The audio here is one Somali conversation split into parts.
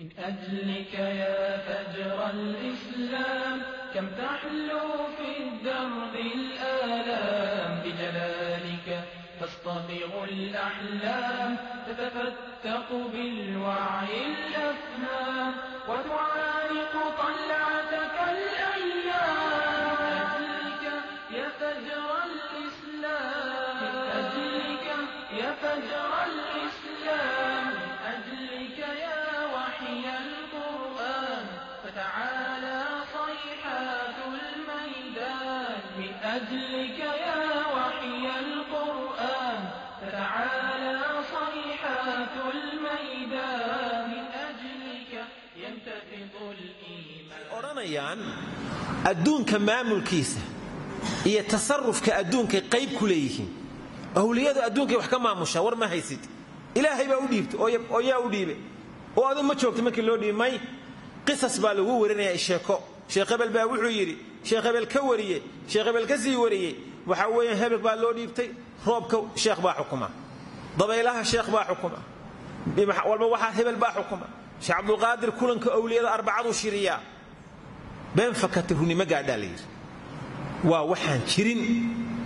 من أجلك يا فجر الإسلام كم تحلو في الدرب الآلام بجلالك تستطيع الأحلام تتفتق بالوعي الأفهام وتعانق طلعة xukumayaan adduunka maamulkiisa iyo tasarufka adduunkay qayb ku leeyihiin. Awliyadu adduunkay wax ka maamushaa war ma haysid. Ilaahay baa u dhiibta oo yaa u dhiibe oo aduu ma joogta markii loo dhiib qisas baa lagu warinayaa sheeko. Sheekh hebel baa wuxuu yidhi sheekh hebel ka wariye sheekh hebel ka sii wariyey waxaa weeyaan hebel baa loo dhiibtay roobka sheekh baa xukuma. Dabaylaha sheekh baa xukuma. Walba waxaa hebel baa xukuma. Sheekh cabdulqaadir kulanka awliyada arbacaduu shiriyaa been fakata runimo la waa waxaan jirin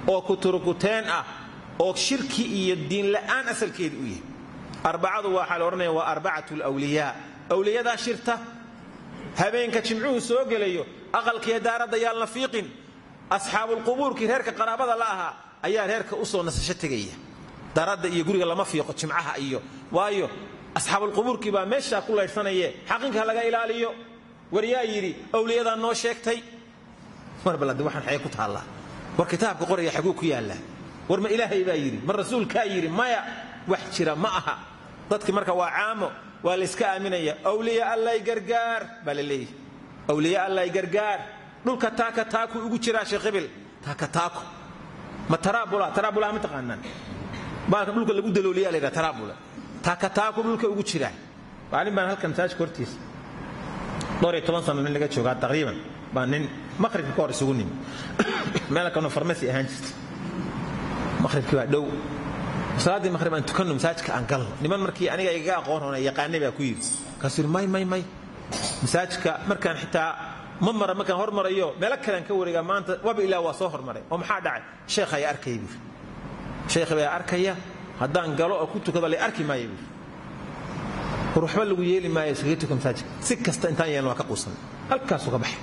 oo kuturukuteen ah oo shirki iyo diinla'aan asalkeeda u yahay. Arbacadu waxaa la odhanaya waa arbacatu lwliyaa awliyadaa shirta. Habeenka jimcuhu soo gelayo aqalkiiyo daaradda yaalna fiiqin asxaabulqubuurkii reerka qaraabada la ahaa ayaa reerka u soo nasasho tegaya. Daaradda iyo guriga lama fiiqo jimcaha iyo waayo asxaabulqubuurkii baa meeshaa ku laydhsanaye xaqinka laga ilaaliyo war yaa yidhi awliyadaa noo sheegtay. Mar balade waxaan ku taallaa war kitaabka qoraya xaguu ku yaallaa war ma ilaahay baa yidhi ma rasuulkaa yidhi maya wax jira ma aha. Dadki marka waa caamo waa layska aaminaya awliya allay gargaar baa awliya allay gargaar dhulka taaka taaku ugu jiraa sheekh hibil taaka taako ma taraabula taraabula ma taqaanaan. Baalka dhulka lagu dalooliyaa la yidhaha taaka taaku dhulka ugu jiraa. Maalin baan halkan masaajidka hortiisa sano nin laga joogaa taqriiban. Baa nin maqhribka ka hor isugu nimi meel kanoo farmasi ahaan jirta maqhribkii baa dhow. Salaaddii maqhrib aan tukanno masaajidka aan galno. Niman markii aniga igaga aqoon hoona yaqaanay baa ku yidhi. Kaasuu yidhi may may may. Masaajidka markaan xitaa ma mara markaan hormarayo meelo kalean ka wareegaa maanta waba ilaa waa soo hormaray oo maxaa dhacay? Sheekh ayaa arkaya buuri sheekh baa arkaya haddaan galo oo ku tukado lay arki maaya buuri waxba lagu yeeli maayo iskaga tuka si kasta intaan yeelno waa ka quusan. Halkaasuu ka baxay.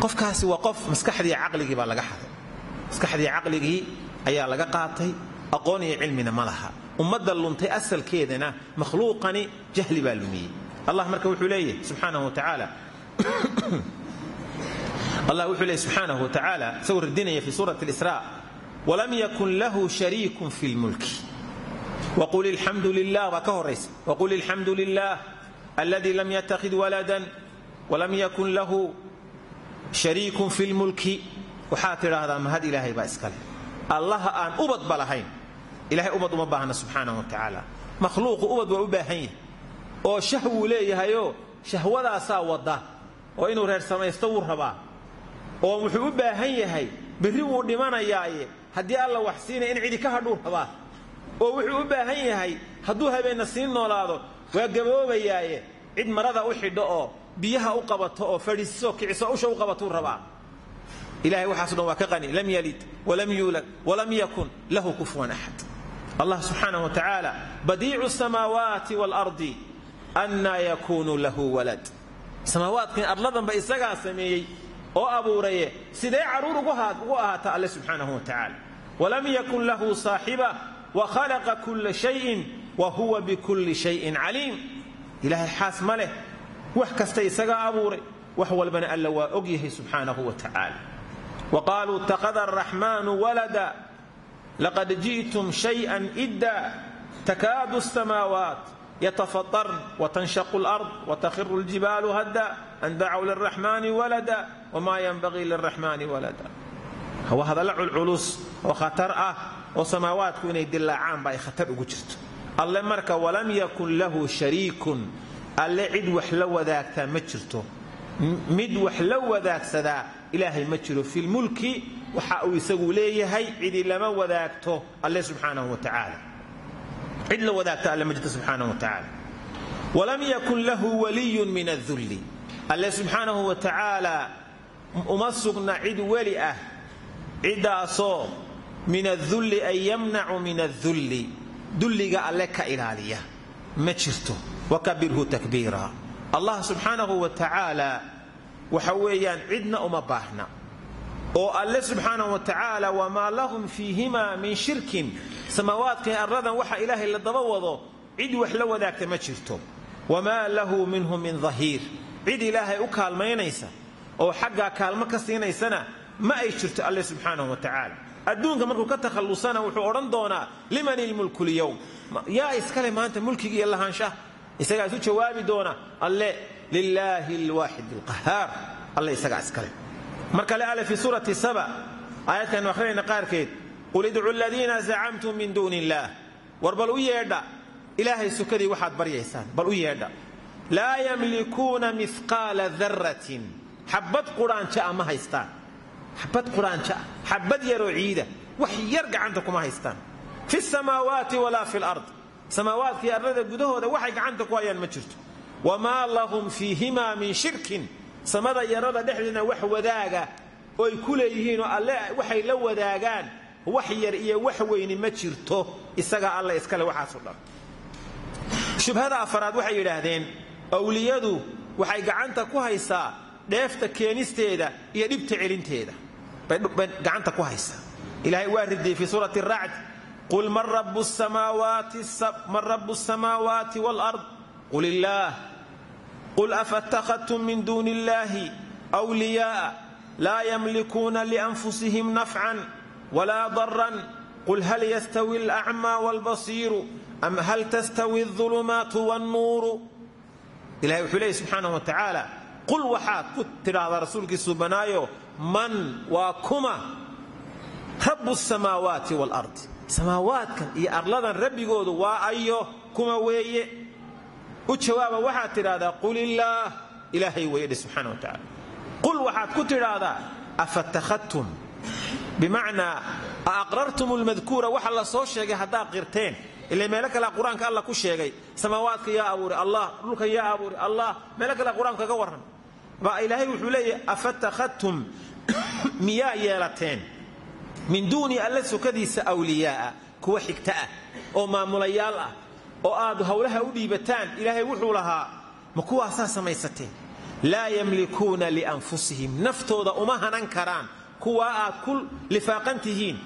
Qofkaasi waa qof maskaxdii caqligii baa laga xaday. Maskaxdii caqligii ayaa laga qaatay. Aqoon iyo cilmina ma laha. Ummadda luntay asalkeedana makhluuqani jahli baa allah marka wuxuu leeyahy subxaanahu watacaala allah wuxuu leeyahy subxaanahu watacaala isagoo radinaya fi suurati اlisraa walam yakun lahu shariikun fi lmulki wqul ilxamdu lilah baa ka horaysa wqul ilxamdu lilah aladi lam yattakhid waladan walam yakun lahu shariikun fi lmulki waxaad tidhaahdaa mahad ilaahay baa iskale allaha aan ubadba lahayn ilahay ubad uma baahna subxaanahu watacaala makhluuqu ubad waa u baahan yahay oo shahwuu leeyahayoo shahwadaasaa wada oo inuu reer samaysto wuu rabaa oo wuxuu u baahan yahay berri wuu dhimanayaaye haddii alla wax siinaya in cidi ka hadhuu rabaa oo wuxuu u baahan yahay hadduu habeenna sii noolaado waa gaboobayaaye. Cid marada u xidho oo biyaha u qabato oo fadhiisiso kiciso usha u qabatuu rabaa. Ilahay waxaaso dhan waa ka qani. Lam yalid walam yuulad walam yakun lahu kufuwan axad allah subxaanahu wa tacaala badiicu samaawaati waalardi annaa yakuunu lahu walad. Samaawaadkan arladanba isagaa sameeyey oo abuuraye sidee carruur ugu ahaata alle subxaanahu wa tacaala walam yakun lahu saaxiba wakhalaqa kulla shayin wa huwa bikulli shayin caliim ilaahay xaas ma leh. Wax kasta isagaa abuuray. Wax walbana alla waa og yahay subxaanahu wa tacaala wa qaaluu ittakhada araxmaanu walada. Laqad ji'tum shayan idda. Takaadu asamaawaat yatafatarn watanshaqu alard watakhiru ljibaalu hadda. An dacow liraxmaani walada. Wamaa yanbagii liraxmaani walada. Waa hadalla culculus. Oo khatar ah oo samaawaadku inay dilaacaanba ay khatar ugu jirto. Alle marka walam yakun lahu shariikun alle cid wax la wadaagtaa ma jirto. Mid wax la wadaagsadaa ilaahay ma jiro. Filmulki waxa uu isagu leeyahay cidi lama wadaagto alle subxaanahu wa tacaala. Cid la wadaagta alle ma jirto subxaanahu wa tacaala. Walam yakun lahu waliyun min adulli alle subxaanahu wa tacaala uma sugna cid weli ah ciddaasoo min adulli ay yamnacu min adulli. Dulliga alle ka ilaaliya. Ma jirto. Wakabirhu takbiira. Allah subxaanahu wa tacaala waxa weeyaan cidna uma baahna. Oo alle subxaanahu wa tacaala wamaa lahum fiihimaa min shirkin. Samaawaadkai arradan waxa ilaahay la daba wado cid wax la wadaagta ma jirto. Wamaa lahu minhu min dahiir cid ilaahay u kaalmaynaysa oo xaggaa kaalmo ka siinaysana ma ay jirto alle subxaanahu wa tacaala adduunka markuu ka takhallusana wuxuu odhan doonaa liman ilmulku lyowm yaa iskale maanta mulkiga iyo lahaanshaha. Isagaa jawaabi doona alle lilaahi alwaaxid alqahaar. Alle isagaa iskale. Mar kale alle fii suurati saba. Aayadkaanu akrinayna qaarkeed qul idcu ladiina zacamtum min duuni illaah u yeedha ilaahay sukadii waxaad baryaysaan. Bal u yeedha laa yamlikuuna mihqaala daratin xabad quraanja'a ma haystaan xabad quraanja'a xabad yaroo ciida wax yar gacanta kuma haystaan. Fi samaawaati walaa fi lard samaawaadkii arlada gudahooda waxay gacanta ku hayaan ma jirto. Wamaa lahum fiihimaa min shirkin. Samada yarada dhexdeedna wax wadaaga oy ku leeyihiinoo alle waxay la wadaagaan wax yar iyo wax weyni ma jirto isagaa alle iskale waxaaso dhan. Shubhada afaraad waxay yidhaahdeen awliyadu waxay gacanta ku haysaa dheefta keenisteeda iyo dhibta celinteeda gacanta ku haysa. Ilaahay waa ridiyey fii suurati racd qul man rabu samaawaati wlard qul illaah qul afatakadtum min duuni illaahi wliyaaa laa yamlikuuna lianfusihim nafcan walaa daran qul hal yastawi alacmaa walbasiiru am hal tastawi alulumaatu wannuuru? Ilahay wuxuu leeyay subxaanah wa tacaala qul waxaad ku tidhaahdaa rasuulkiisuu banaayo man waa kuma rabu samaawaati walardi samaawaadkan iyo arladan rabbigoodu waa ayo kuma weeye. U jawaaba waxaad tidhahdaa qul illaah. Ilaahay weeyadhi subxana wa tacaala. Qul waxaad ku tidhaahdaa afatakadtum bimacnaa a aqrartum lmadkuura waxa la soo sheegay haddaad qirteen ila meelo kale qur'aanka alla ku sheegay samaawaadka yaa abuuri allah dhulka yaa abuuri allah meelo kale qur'aanku kaga warran baa ilaahay wuxuu leeyahay afatakhadtum miyaa yeelateen? Min duuni alla sukadiisa awliyaa'a kuwa xigta ah oo maamulayaal ah oo aad howlaha u dhiibataan. Ilaahay wuxuu lahaa ma kuwaasaa samaysateen? Laa yamlikuuna lianfusihim. Naftooda uma hanan karaan kuwaa aad ku lifaaqan tihiin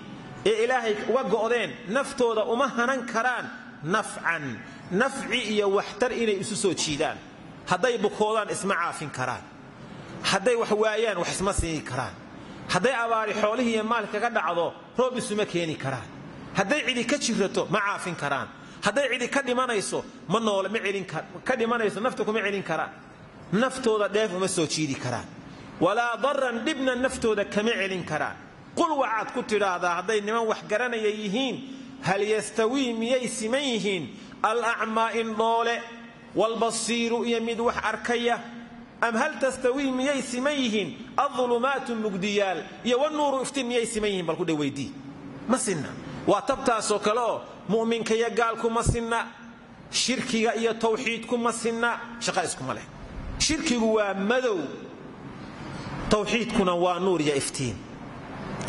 ee ilaahay uga go'deen. Naftooda uma hanan karaan nafcan nafci iyo waxtar inay isu soo jiidaan. Hadday bukoodaan isma caafin karaan hadday wax waayaan wax isma siini karaan. Hadday abaari xoolihii iyo maal kaga dhacdo roob isuma keeni karaan. Hadday cidi ka jirato ma caafin karaan. Hadday cidi ka dhimanayso ma noole ma ka dhimanayso nafta kuma celin karaan. Naftooda dheef uma soo jiidi karaan. Walaa daran dhibna naftooda kama celin karaan. Qul waxaad ku tidhaahdaa hadday niman wax garanaya yihiin hal yastawii miyay siman yihiin? Alacmaa indhoole waalbasiiru iyo mid wax arkaya am hal tastawii miyay siman yihiin? Aulumaatu mugdiyaal. Iyo wanuuru iftiin miyay siman yihiin? Bal ku dhaweydii ma sinna. Waa tabtaasoo kale oo mu'minka iyo gaalku shirkiga iyo tawxiidku ma sinna. Shaqa iskuma leh. Shirkigu waa madow. Tawxiidkuna waa nuur iyo iftiin.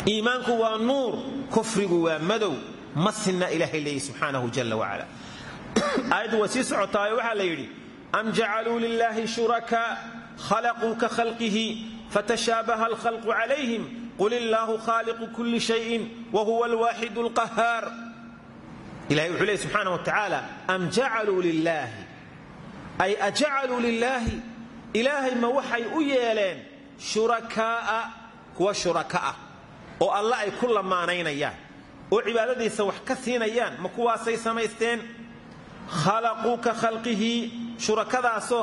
Iimaanku waa nuur. Kufrigu waa madow. Ma sinna ilaahay leeyi subxaanahu jala wacala aayaddu waa sii socotaayo waxaa la yidhi am jacaluu lilaahi shurakaa khalaquu ka khalqihi fatashaabaha alkhalqu calayhim qul illaahu khaaliqu kulli shayin wa huwa alwaaxidu alqahaar ilahay wuxuu leey subxaana wa tacaala am jacaluu lilaahi ay ajacaluu lilaahi ilaahay ma waxay u yeeleen shurakaa'a kuwa shuraka ah oo alla ay ku lamaanaynayaan oo cibaadadiisa wax ka siinayaan ma kuwaasay samaysteen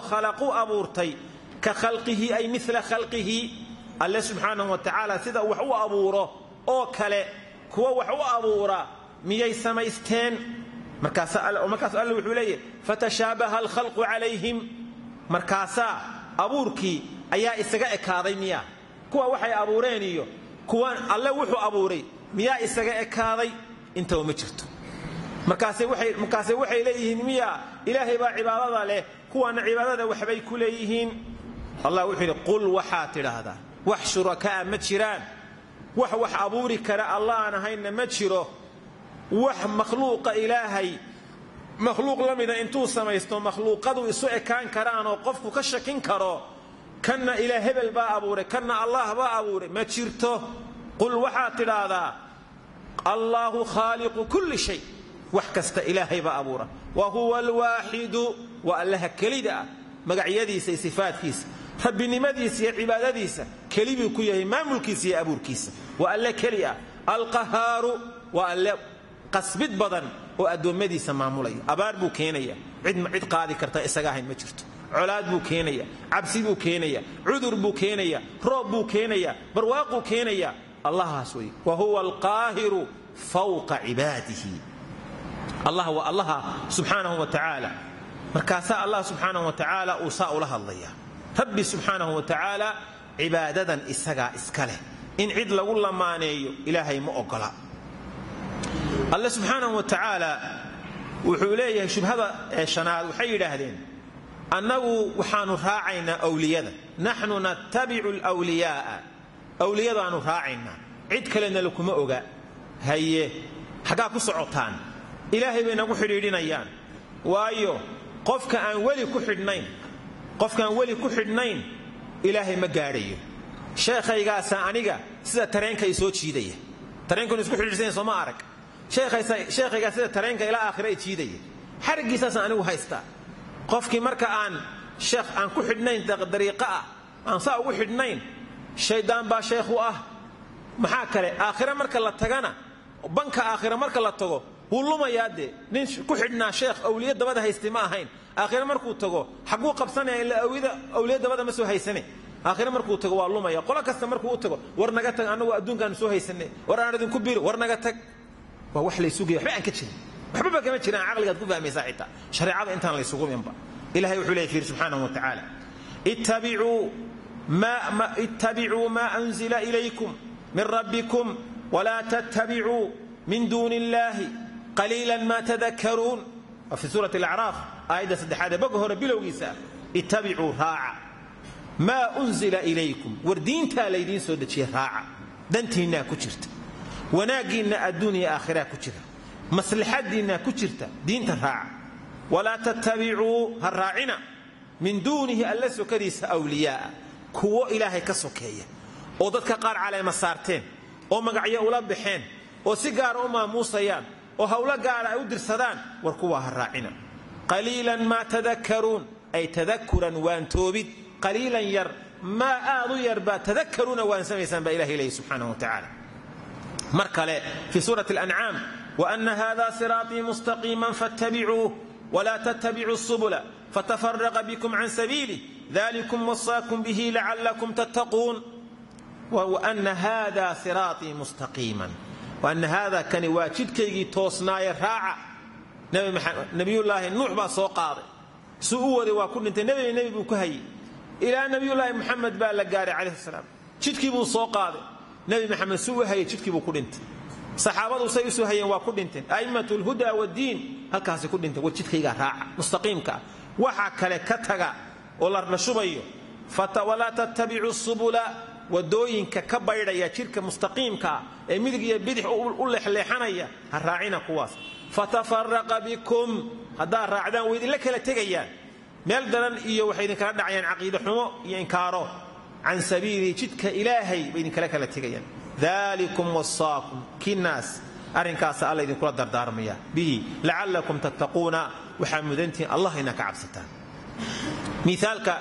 khalaquu abuurtay ka khalqihi ay mila khalqihi. Alle subxaanahu wa tacaala sida wax u abuuro oo kale kuwa wax u abuura miyay samaysteen? Markaasu alle wuxuu leeyahy fatashaabaha alkhalqu calayhim. Markaasaa abuurkii ayaa isaga ekaaday miya kuwa waxay abuureen iyo kuwa alle wuxuu abuuray miyaa isaga ekaaday? Intaba ma jirto. Markaase waxay leeyihiin miya ilaahay baa cibaadada leh kuwaana cibaadada waxbay ku leeyihiin allah wuxuu yidhi qul waxaad tidhaahdaa wax shurakaa ma jiraan wax wax abuuri kara allah aan ahaynna ma jiro wax makhluuqa ilaahay makhluuq la mida intuu samaysto makhluuqadu isu ekaan karaanoo qofku ka shakin karo kanna ilaa hebel baa abuuray kanna allah baa abuuray ma jirto. Qul waxaad tidhaahdaa allaahu khaaliqu kulli shay. Wax kasta ilaahay baa abuura. Wa huwa alwaaxidu waa allaha kelida ah magacyadiisa iyo rabbinimadiisa iyo cibaadadiisa keli buu ku yahay maamulkiisa iyo abuurkiisa. Waa alle keli ah. Alqahaaru waa qasbid badan oo addoommadiisa maamulaya abaar buu keenaya cid qaadi karta isaga ahayn ma jirto. Colaad buu keenaya cabsi buu keenaya cudur buu keenaya roob buu keenaya barwaaquu keenaya allahaas wey wa huwa alqaahiru fawqa cibaadihi. Allah waa allaha subxaanahu wa tacaala markaasaa allah subxaanahu wa tacaala uu saa ula rabbi subxaanahu wa tacaala cibaadadan isagaa iska leh. In cid lagu lamaaneeyo ilaahay ma ogola. Alle subxaanahu wa tacaala wuxuu leeyahay shubhada ee shanaad. Waxay yidhaahdeen annagu waxaanu raacaynaa wliyada naxnu nattabicu lwliyaaa wliyadaanu raacaynaa. Cid kalena lakuma oga. Haye xaggaa ku socotaan. Ilaahay bay nagu xidhiidhinayaan. Waayo qofka aan weli ku xidhnayn qofkaan weli ku xidhnayn ilaahay ma gaadhayo. Sheekhaygaasaa aniga sida tareenka i soo jiidaya. Tareenkanu isku xidhiidhsanya sooma arag. Sheekhaygaa sida tareenka ilaa aakhira jiidaya. Xariggiisaasaan anigu haystaa qofkii marka aan sheekh aan ku xidhnayn dariiqa ah aan saa ugu xidhnayn shaydaan baa sheekhu ah. Maxaa kale? Aakhira marka la tagana banka aakhira marka la tago wuu nin ku xidhnaa sheekh awliya dabada haystay ahayn aakhire markuu tago xaguu qabsanaya ilaa awliya dabada ma soo haysane. Aakhire markuu tago waa lumaya. Qolo kasta markuu u tago war naga tag annagu adduunkaanu soo haysane. War aan idinku biri war naga tag. Waa wax laysugaya waxba aan ka jirin. Waxbaba kama jiraan. Caqligaad ku fahmaysaa xitaa. Shareecada intaan laysugu minba ilahay wuxuu leeyay fiir subxaanahu wa tacaala. Ittabicuu maa anzila ilaykum min rabbikum walaa tattabicuu min duuni illaahi qaliilan ma tadakaruun waa fi suurat alacraaf aayadda saddexaad ee boga hore bilowgiisa ah ittabicuu raaca. Maa unzila ilaykum war diintaa laydiin soo dejiye raaca. Dantiinnaa ku jirta. Wanaaggiinna adduun iyo aakhiraa ku jira. Maslaxadiinnaa ku jirta. Diinta raaca. Walaa tattabicuu ha raacina. Min duunihi alla sokadiisa wliyaaa kuwo ilaahay ka sokeeya. Oo dadka qaar caleema saarteen. Oo magacyo ula baxeen. Oo si gaara u maamuusayaan oo hawlo gaara ay u dirsadaan war kuwaa ha raacina qaliilan maa tadakaruun ay tadakuran waan toobid qaliilan yar maa aad u yarbaa tadakaruuna waan samaysaan baa ilahay leeyahy subxaanahu wa tacaala mar kale fii suurati alancaam waana hada siraaطii mustaqiima faاttabicuuh wla ttbicuu subula fatafaraqa bikm can sabiilih dalikum wasaakum bihi lacalakum tattaquun wana hada siraaطii mustaqiiman waana haada kani waa jidkaygii toosnaaye raaca. Nabiyullaahi nuux baa soo qaaday. Suu u waday waa ku dhintay nebiga nebi buu ku hayey ilaa nabiyullaahi muxamed baa la gaaray calayh salaam. Jidkii buu soo qaaday. Nebi maxamed suu u hayay jidkii buu ku dhintay. Saxaabadu say u soo hayeen waa ku dhinteen a'immatu lhuda wadiin halkaasi ku dhinteen war ah. Oo la shubayo walaa tattabicuu waddooyinka ka baydhaya jidhka mustaqiimkaa ee midig iyo bidix u leexleexanaya ha raacina kuwaas. Fatafaraqa bikum haddaad raacdaan way idinla kala tegayaan. Meel daran iyo waxay idinkala dhacayaan caqiide xumo iyo inkaaro. Can sabiilihi jidka ilaahay bay idinkala kala tegayaan. Dalikum wasaakum kinaas arrinkaasa alla idinkula dardaarmaya. Bihi lacalakum tattaquuna waxaa mudantihiin allah inaa ka cabsataan. Miaalka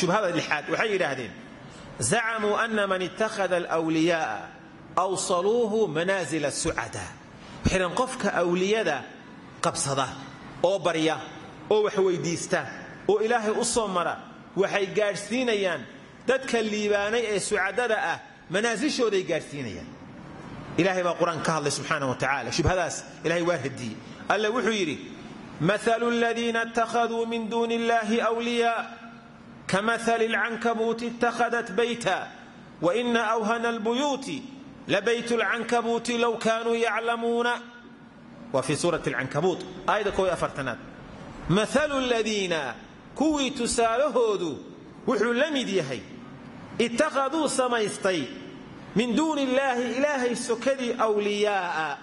shubhada lixaad waxay yidhaahdeen zacamuu ana man ittakhada alwliyaaa awsaluuhu manaazila sucada waxaydhan qofka awliyada qabsada oo barya oo wax weydiista oo ilaahay u soo mara waxay gaadhsiinayaan dadka liibaanay ee sucadada ah manaasishooday gaadhsiinayaan ilahay baa qur'aan ka hadlay subxaana wa tacala shubhadaas ilahay waa radiyey alle wuxuu yidhi maalu ladiina ittakhaduu min duuni illahi wliyaa waina whana albuyuuti labayt lcankabuuti low kaanuu yaclamuuna waa fii suurati alcankabuut aayadda kow iyo afartanaad maalu ladiina kuwii tusaalahoodu wuxuu la mid yahay ittakhaduu samaystay min duuni illaahi ilaahay sokadii awliyaa'a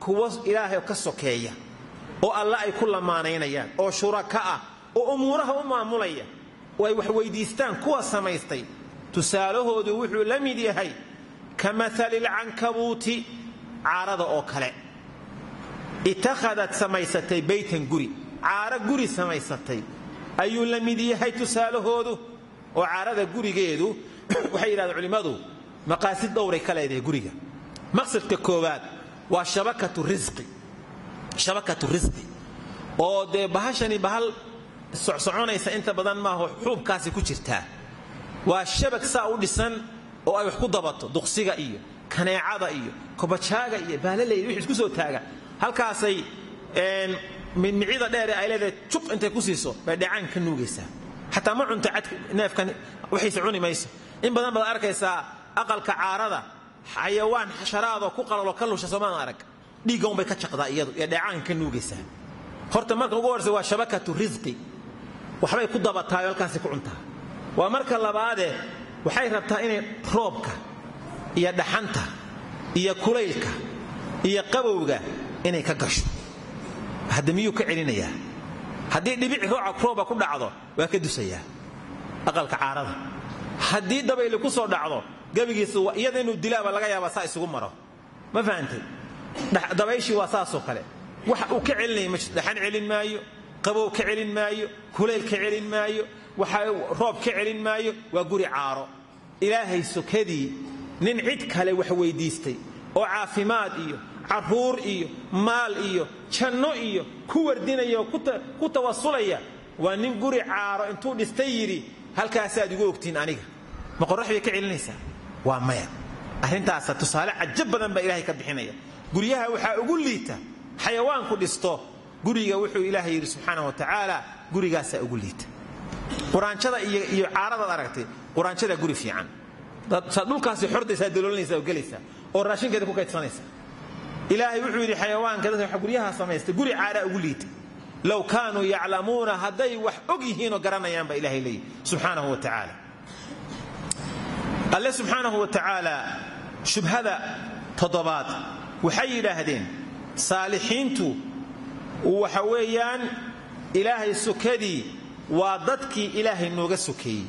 kuwa ilaahay ka sokeeya oo alle ay ku lamaanaynayaan oo shuraka ah oo umuuraha u maamulaya oo ay wax weydiistaan kuwa samaystay. Tusaalahoodu wuxuu la mid yahay ka maali lcankabuuti caarada oo kale. Ittakhadad samaysatay baytan guri caaro guri samaysatay. Ayuu la mid yahay tusaalahoodu oo caarada gurigeedu waxay yidhahdeen culimmadu maqaasid dhowray ka leedahay guriga. Maqsadka koowaad waa shabakatu risqi oo dee bahashani bahal socsoconaysa inta badan maaho xuubkaasi ku jirtaa waa shabag saa u dhisan oo ay wax ku dabato duqsiga iyo kaneecada iyo kobajaaga iyo baalaleyda wix isku soo taaga. Halkaasay midmicida dheere ay leedahay juq intay ku siiso bay dhecaan ka nuugaysaa. Xataa ma cunto neefkan waxayse cuni mayso. In badan baad arkaysaa aqalka caarada xayawaan xasharaadoo ku qalalo ka lusha soomaan arag. Dhiiggan bay ka jaqdaa iyadu ee dheecaan ka nuugaysaa. Horta marka ugu horraysa waa shabakatu risqi waxbay ku dabataayo halkaasi ku cuntaa. Waa marka labaadee waxay rabtaa inay roobka iyo dhaxanta iyo kulaylka iyo qabowga inay ka gasho. Hadda miyuu ka celinayaa? Haddii dhibic rooba ku dhacdo waa ka dusayaa aqalka caarada. Haddii dabayli ku soo dhacdo gebigiisa iyada inuu dilaaba laga yaaba saa isugu maro. Ma fahantay dabayshii waa saasoo kale. Wax uu ka celinaya ma dhaxan celin maayo qabow ka celin maayo kulayl ka celin maayo roob ka celin maayo waa guri caaro. Ilaahay sokadii nin cid kale wax weydiistay oo caafimaad iyo carruur iyo maal iyo janno iyo ku wardinaya oo ku tawasulaya. Waa nin guri caaro intuu dhistay yidhi halkaasaad igu ogtiin aniga. Ma qorax bay ka celinaysaa? Waa maya. Arrintaasa tusaale cajab badan baa ilaahay ka bixinaya. Guryaha waxaa ugu liita xayawaanku dhisto guriga wuxuu ilaahay yidhi subxaana wa tacaala gurigaasaa ugu liita quraanjada iyo caaradaad aragtay quraanjada guri fiican. Saad dhulkaasi xordaysaa daloolinaysa oo gelaysaa oo raashinkeeda ku kaydsanaysa. Ilaahay wuxuu yidhi xayawaanka dadka guryaha samaystay guri caaraa ugu liita low kaanuu yaclamuuna hadday wax og yihiinoo garanayaan baa ilahay leeyihi subxaanahu wa tacaala. Alle subxaanahu wa tacaala shubhada toddobaad waxay yidhaahdeen saalixiintu waxa weeyaan ilaahay sokadii waa dadkii ilaahay nooga sokeeyey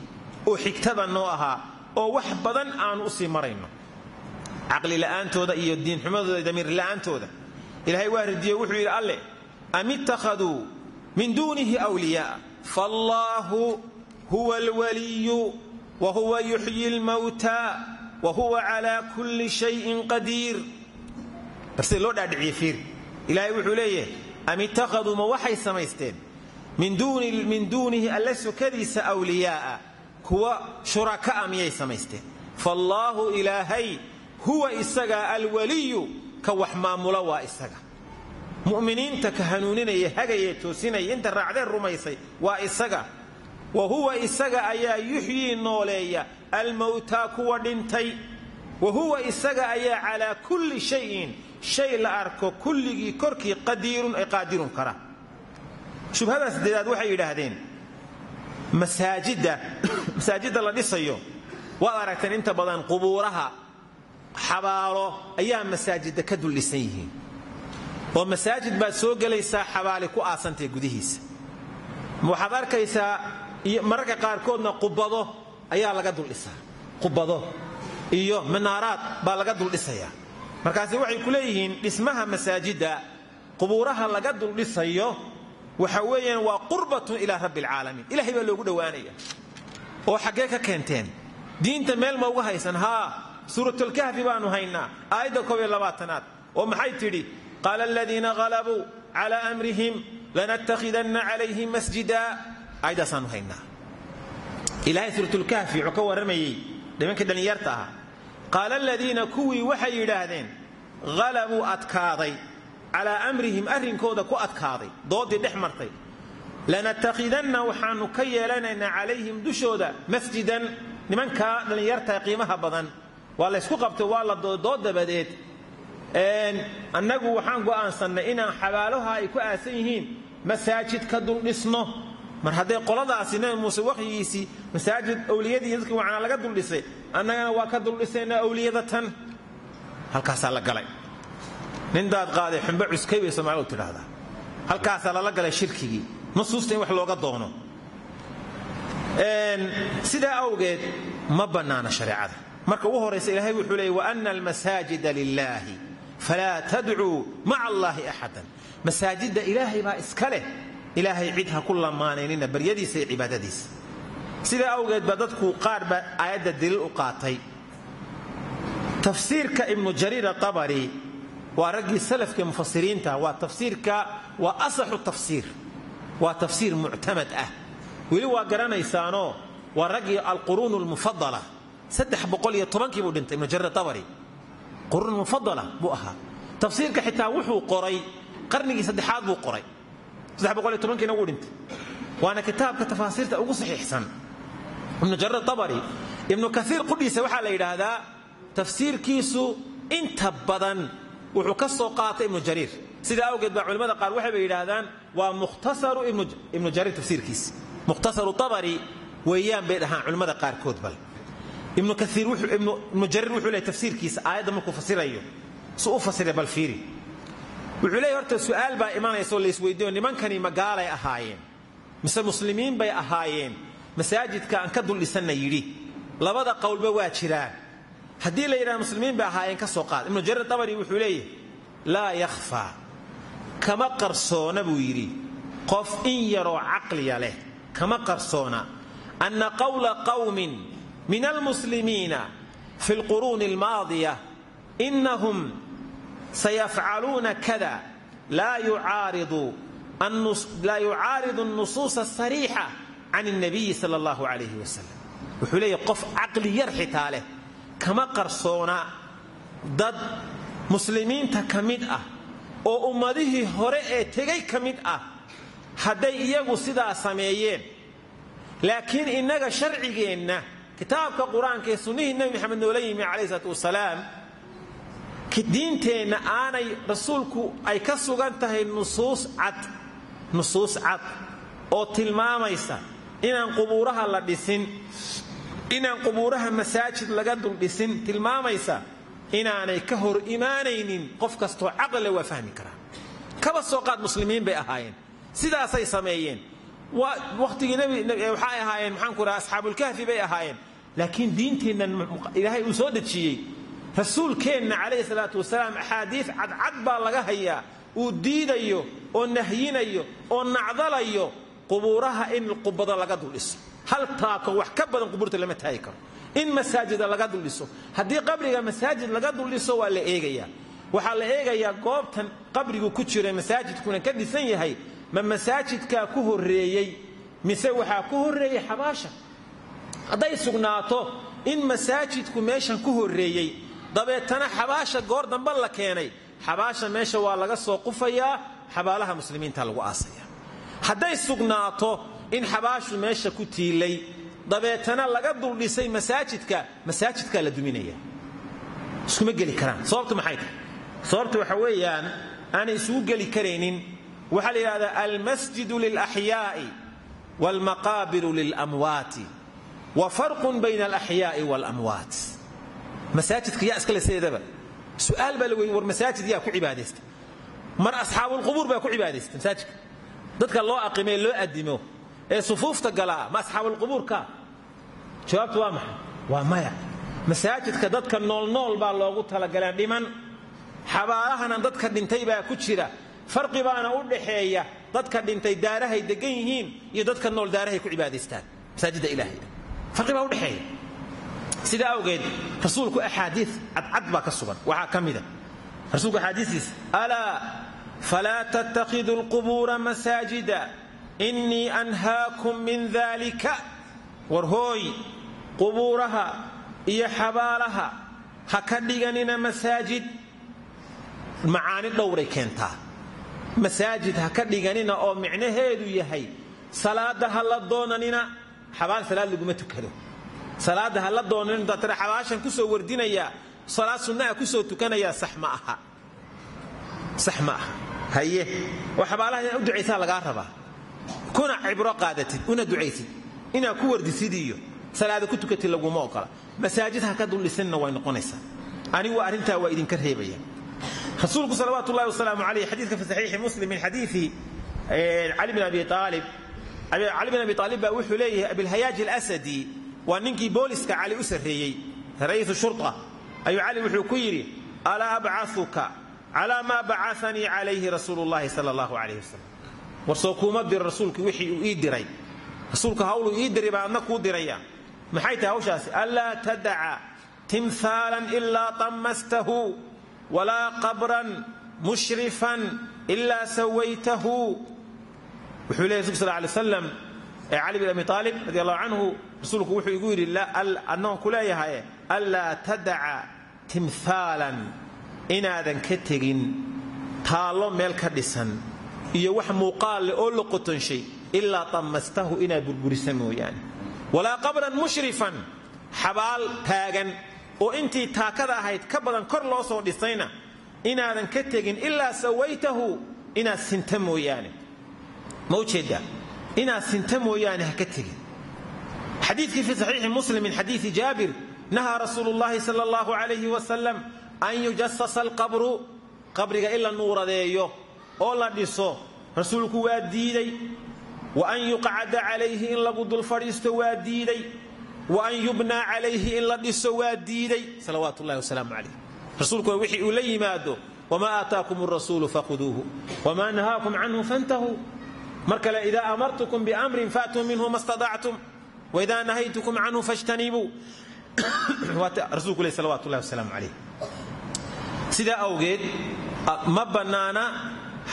oo xigtada noo ahaa oo wax badan aanu u sii marayno. Caqli la'aantooda iyo diinxumadooda damiir la'aantooda. Ilaahay waa radiyo wuxuu yidhi alle am ittakhaduu min duunihi wliyaaa faallaahu huwa alwaliyu wa huwa yuxyi lmawta wa huwa calaa kulli shayin qadiir. Barsida loo dhaadhiciye fiir ilaahay wuxuu leeyahay am ittakhaduu ma waxay samaysteen min duunihi alle sokadiisa wliyaa'a kuwa shuraka'a miyay samaysteen faallaahu ilaahay huwa isaga alwaliyu ka wax maamula waa isaga mu'miniinta ka hanuuninaya hagayee toosinaya inta raacdeen rumaysay waa isaga wa huwa isaga ayaa yuxyii nooleeya almowtaa kuwa dhintay wa huwa isaga ayaa calaa kulli shayin shay la arko kulligii korkii qadiirun ay qaadirun kara. Shubhada saddeedaad waxay yidhaahdeen masaajidda masaajidda la dhisayo waad aragteen inta badan qubuuraha xabaalo ayaa masaajidda ka dul yihiin. Oo masaajid baad soo gelaysaa xabaali ku aasantay gudihiisa. Waxaad arkaysaa mararka qaarkoodna qubado ayaa laga duldhisaa qubado iyo minaaraad baa laga duldhisayaa markaasi waxay ku leeyihiin dhismaha masaajidda qubuuraha laga duldhisayo waxa weeyaan waa qurbatun ilaa rabbi alcaalamiin ilahay baa loogu dhowaanaya. Oo xaggee ka keenteen. Diinta meel ma uga haysan. Haa suuratulkahfi baanu haynaa aayadda koob iyo labaatanaad. Oo maxay tidhi? Qaala aladiina qalabuu cala amrihim lanattakhidanna calayhim masjida. Aayadaasaanu haynaa. Ilaahay suuratulkahfi wuxuu ka warramayey nimankii dhallinyarta ahaa qaala aladiina kuwii waxay yidhaahdeen qalabuu adkaaday calaa amrihim arrinkooda ku adkaaday doodii dhex martay lanattakhidanna waxaanu ka yeelanaynaa calayhim dushooda masjidan nimankaa dhallinyarta qiimaha badan waa laysku qabtay waa la dood dabadeed annagu waxaan go'aansannay inaan xabaalaha ay ku aasan yihiin masaajid ka duldhisno mar hadday qoladaasi nabi muuse waxyigiisii masaajid awliyadii dadkii wacnaa laga duldhisay annagana waa ka duldhisayna awliyada tan. Halkaasaa la galay. Nin daad qaaday xumbe cuskay bay soomaalidu tidhaahdaa. Halkaasaa lala galay shirkigii. Nusuusta wax looga doono. Sidaa awgeed ma bannaana shareecada. Marka ugu horaysa ilaahay wuxuu leeyay waana almasaajida lilaahi falaa tadcuu maca allaahi axadan masaajidda ilaahay baa iska leh ilaahay cid ha ku lamaanaynina baryadiisa iyo cibaadadiisa. Sidaa awgeed ba dadku qaar baa aayadda daliil u qaatay. Tafsiirka ibnu jariir atabari waa raggii salafka mufasiriinta waa tafsiirka waa asaxu tafsiir waa tafsiir muctamad ah. Weli waa garanaysaanoo waa raggii alquruun lmufadala buu dhintay ibnu jariir atabari quruun mufadala buu ahaa. Tafsiirka xitaa wuxuu qoray qarnigii saddexaad buu qoray kiina wuu dhintay waana kitaabka tafaasiirta ugu saxiixsan ibnu jariir abari ibnu kaiir qudhiisa waxaa la yidhaahdaa tafsiirkiisu inta badan wuxuu ka soo qaatay ibnu jariir sidaa awgeed baa culimmada qaar waxayba yidhaahdaan waa mukhtasaru ibnu jariir tafsiirkiisa mukhtasaru abari weeyaan bay dhahaan culimmada qaarkood bal ibnu jariir wuxuu leeyahy tafsiirkiisa aayadda markuu fasirayo su u fasiray bal fiiri wuxuu leeyahy horta su'aal baa imanaysa oo laisweydiiyo nimankani magaalay ahaayeen? Mise muslimiin bay ahaayeen? Masaajidka aan ka duldhisanna yidhi. Labada qowlba waa jiraan. Haddii la yidhaha muslimiin bay ahaayeen ka soo qaad. Ibnu jariir dabari wuxuu leeyahy laa yakhfaa kama qarsoona buu yidhi. Qof in yaroo caqliya leh kama qarsoona. Anna qowla qawmin min almuslimiina fi lquruuni almaadiya inahum sayafcaluuna kada laa yucaaridu nusuusa asariixa can nabiyi sal allahu alayhi wasalam wuxuu leeya qof caqli yar xitaa leh kama qarsoona dad muslimiinta ka mid ah oo ummadihii hore ee tegay ka mid ah hadday iyagu sidaa sameeyeen laakiin innaga sharcigeenna kitaabka qur'aanka ee sunnihii nebi maxamed noola yimi calayhi salaatu wasalaam diinteenna aanay rasuulku ay ka sugan tahay nusuus cad nusuus cad oo tilmaamaysa inaan qubuuraha la dhisin inaan qubuuraha masaajid laga duldhisin tilmaamaysa inaanay ka hor imaanaynin qof kastoo caqlile waa fahmi karaa kaba soo qaad muslimiin bay ahaayeen. Sidaasay sameeyeen. Wakhtigii waxay ahaayeen maxaanku raha asxaabulkahfi bay ahaayeen. Laakiin diinteennan ilaahay uu soo dejiyey rasuulkeenna calayhi salaatu wasalaam axaadiis cadcad baa laga hayaa. Uu diidayo oo nahyinayo oo nacdalayo qubuuraha in qubado laga duldhiso hal taako wax ka badan qubuurta lama taagi karo. In masaajida laga duldhiso haddii qabriga masaajid laga duldhiso waa la eegayaa. Waxaa la eegayaa goobtan qabrigu ku jira masaajidkuna ka dhisan yahay ma masaajidkaa ku horreeyey mise waxaa ku horreeyey xabaasha? Hadday sugnaato in masaajidku meeshan ku horreeyey dabeetana xabaasha goor dambe la keenay. Xabaasha meesha waa laga soo qufayaa xabaalaha muslimiinta lagu aasaya. Hadday sugnaato in xabaashu meesha ku tiilay dabeetana laga duldhisay masaajidka masaajidkaa la duminaya. Iskuma geli karaan. Sababtu maxay? Tahay sababtu waxa weeyaan aanay isugu geli karaynin waxaa la yidhahdaa almasjidu lilaxyaa'i waalmaqaabiru lilamwaati wa farqun bayna alaxyaa'i waalamwaat masaajidka yaa iskale sideedaba su'aal baa la weyy war masaajid yaa ku cibaadaysta. Mar asxaabulqubuur baa ku cibaadaysta masaajidka. Dadka loo aqimee loo adimo ee sufuufta galaa ma asxaabulqubuurka jawaabtu waa maxay? Waa maya. Masaajidka dadka noolnool baa loogu talagaleen dhiman. Xabaalahana dadka dhintay baa ku jira. Farqi baana u dhaxeeya dadka dhintay daarahay degan yihiin iyo dadka nool daarahay ku cibaadaystaan. Masaajidda ilaahay. Farqi baa udhexeeya sidaa awgeed rasuulku axaadii cadcad baa ka sugan. Waxaa ka mida rasuulku axaadiistiisa alaa falaa tattakhiduu lqubuura masaajida. Innii anhaakum min dalika war hooy qubuuraha iyo xabaalaha ha ka dhiganina masaajid. Macaani dhowray keentaa. Masaajid ha ka dhiganina oo micnaheedu yahay salaada ha la doonanina. Xabaal salaad laguma tukado salaada ha la doonanin daatana xabaashan ku soo wardinayaa salaad sunnaha ku soo tukanayaa sax ma aha. Sax ma aha. Haye. Xabaalaha inaad u ducaysaa lagaa rabaa. Kuna cibro qaadatid una ducaysid. Inaad ku wardisid iyo salaada ku tukatid laguma ogola. Masaajid ha ka duldhisanna way noqonaysaa. Anigu arrintaa waa idinka reebaya. Rasuulku salawaat ullahi wasalaamu calayh xadiidka fi saxiixi muslim min xadiidi cali bin abi aalib cali bin abi aalib baa wuxuu leeyahay abilhayaaji alasadi waa ninkii booliska cali u sarreeyey ra'iisu shurta ayuu cali wuxuu ku yidhi alaa abcauka calaa maa bacanii calayhi rasuulu llahi sala allahu calayh wasalam warsoo kuuma diro wixii uu ii diray. Rasuulku hawluu ii diray baa adna diraya maxay tahay hawshaasi? Anlaa tadaca timhaalan ilaa tammastahu walaa qabran mushrifan ilaa sawaytahu. Wuxuu leeyahy rasulku sal lay slam ee cali abi aalib radi allahu rasuulku wuxuu igu yidhi annagoon ku leeyahay anlaa tadaca timhaalan inaadan ka tegin taallo meel ka dhisan iyo wax muuqaal oo la qotonshay ilaa tammastahu inaad burburisa mooyaane. Walaa qabran mushrifan xabaal taagan oo intii taakada ahayd ka badan kor loo soo dhisayna inaadan ka tegin ilaa sawaytahu inaad sinta mooyaane. Ma ujeeddaa inaad sinta mooyaane ha ka tegin xadiidkii fi saxiixi muslim min xadiidi jaabir nahaa rasuulu llahi sala allahu calayhi wasalam an yujasasa alqabru qabriga in la nuuradeeyo oo la dhiso rasuulku waa diiday. Wa an yuqcada calayhi in lagu dul fadhiisto waa diiday. Wa an yubnaa calayhi in la dhiso waa diiday. Salawaat ullahi wasalaamu calayh rasuulkuna wixii uu la yimaado. Wamaa aataakum rasuulu fakhuduuhu wamaa nahaakum canhu fantahuu mar kale idaa amartukum biamrin faatuu minhu ma staطactum waidaa nahaytukum canhu fajtanibuu rasuulku le salawat ullahi wasalaamu calayh sidaa awgeed ma bannaana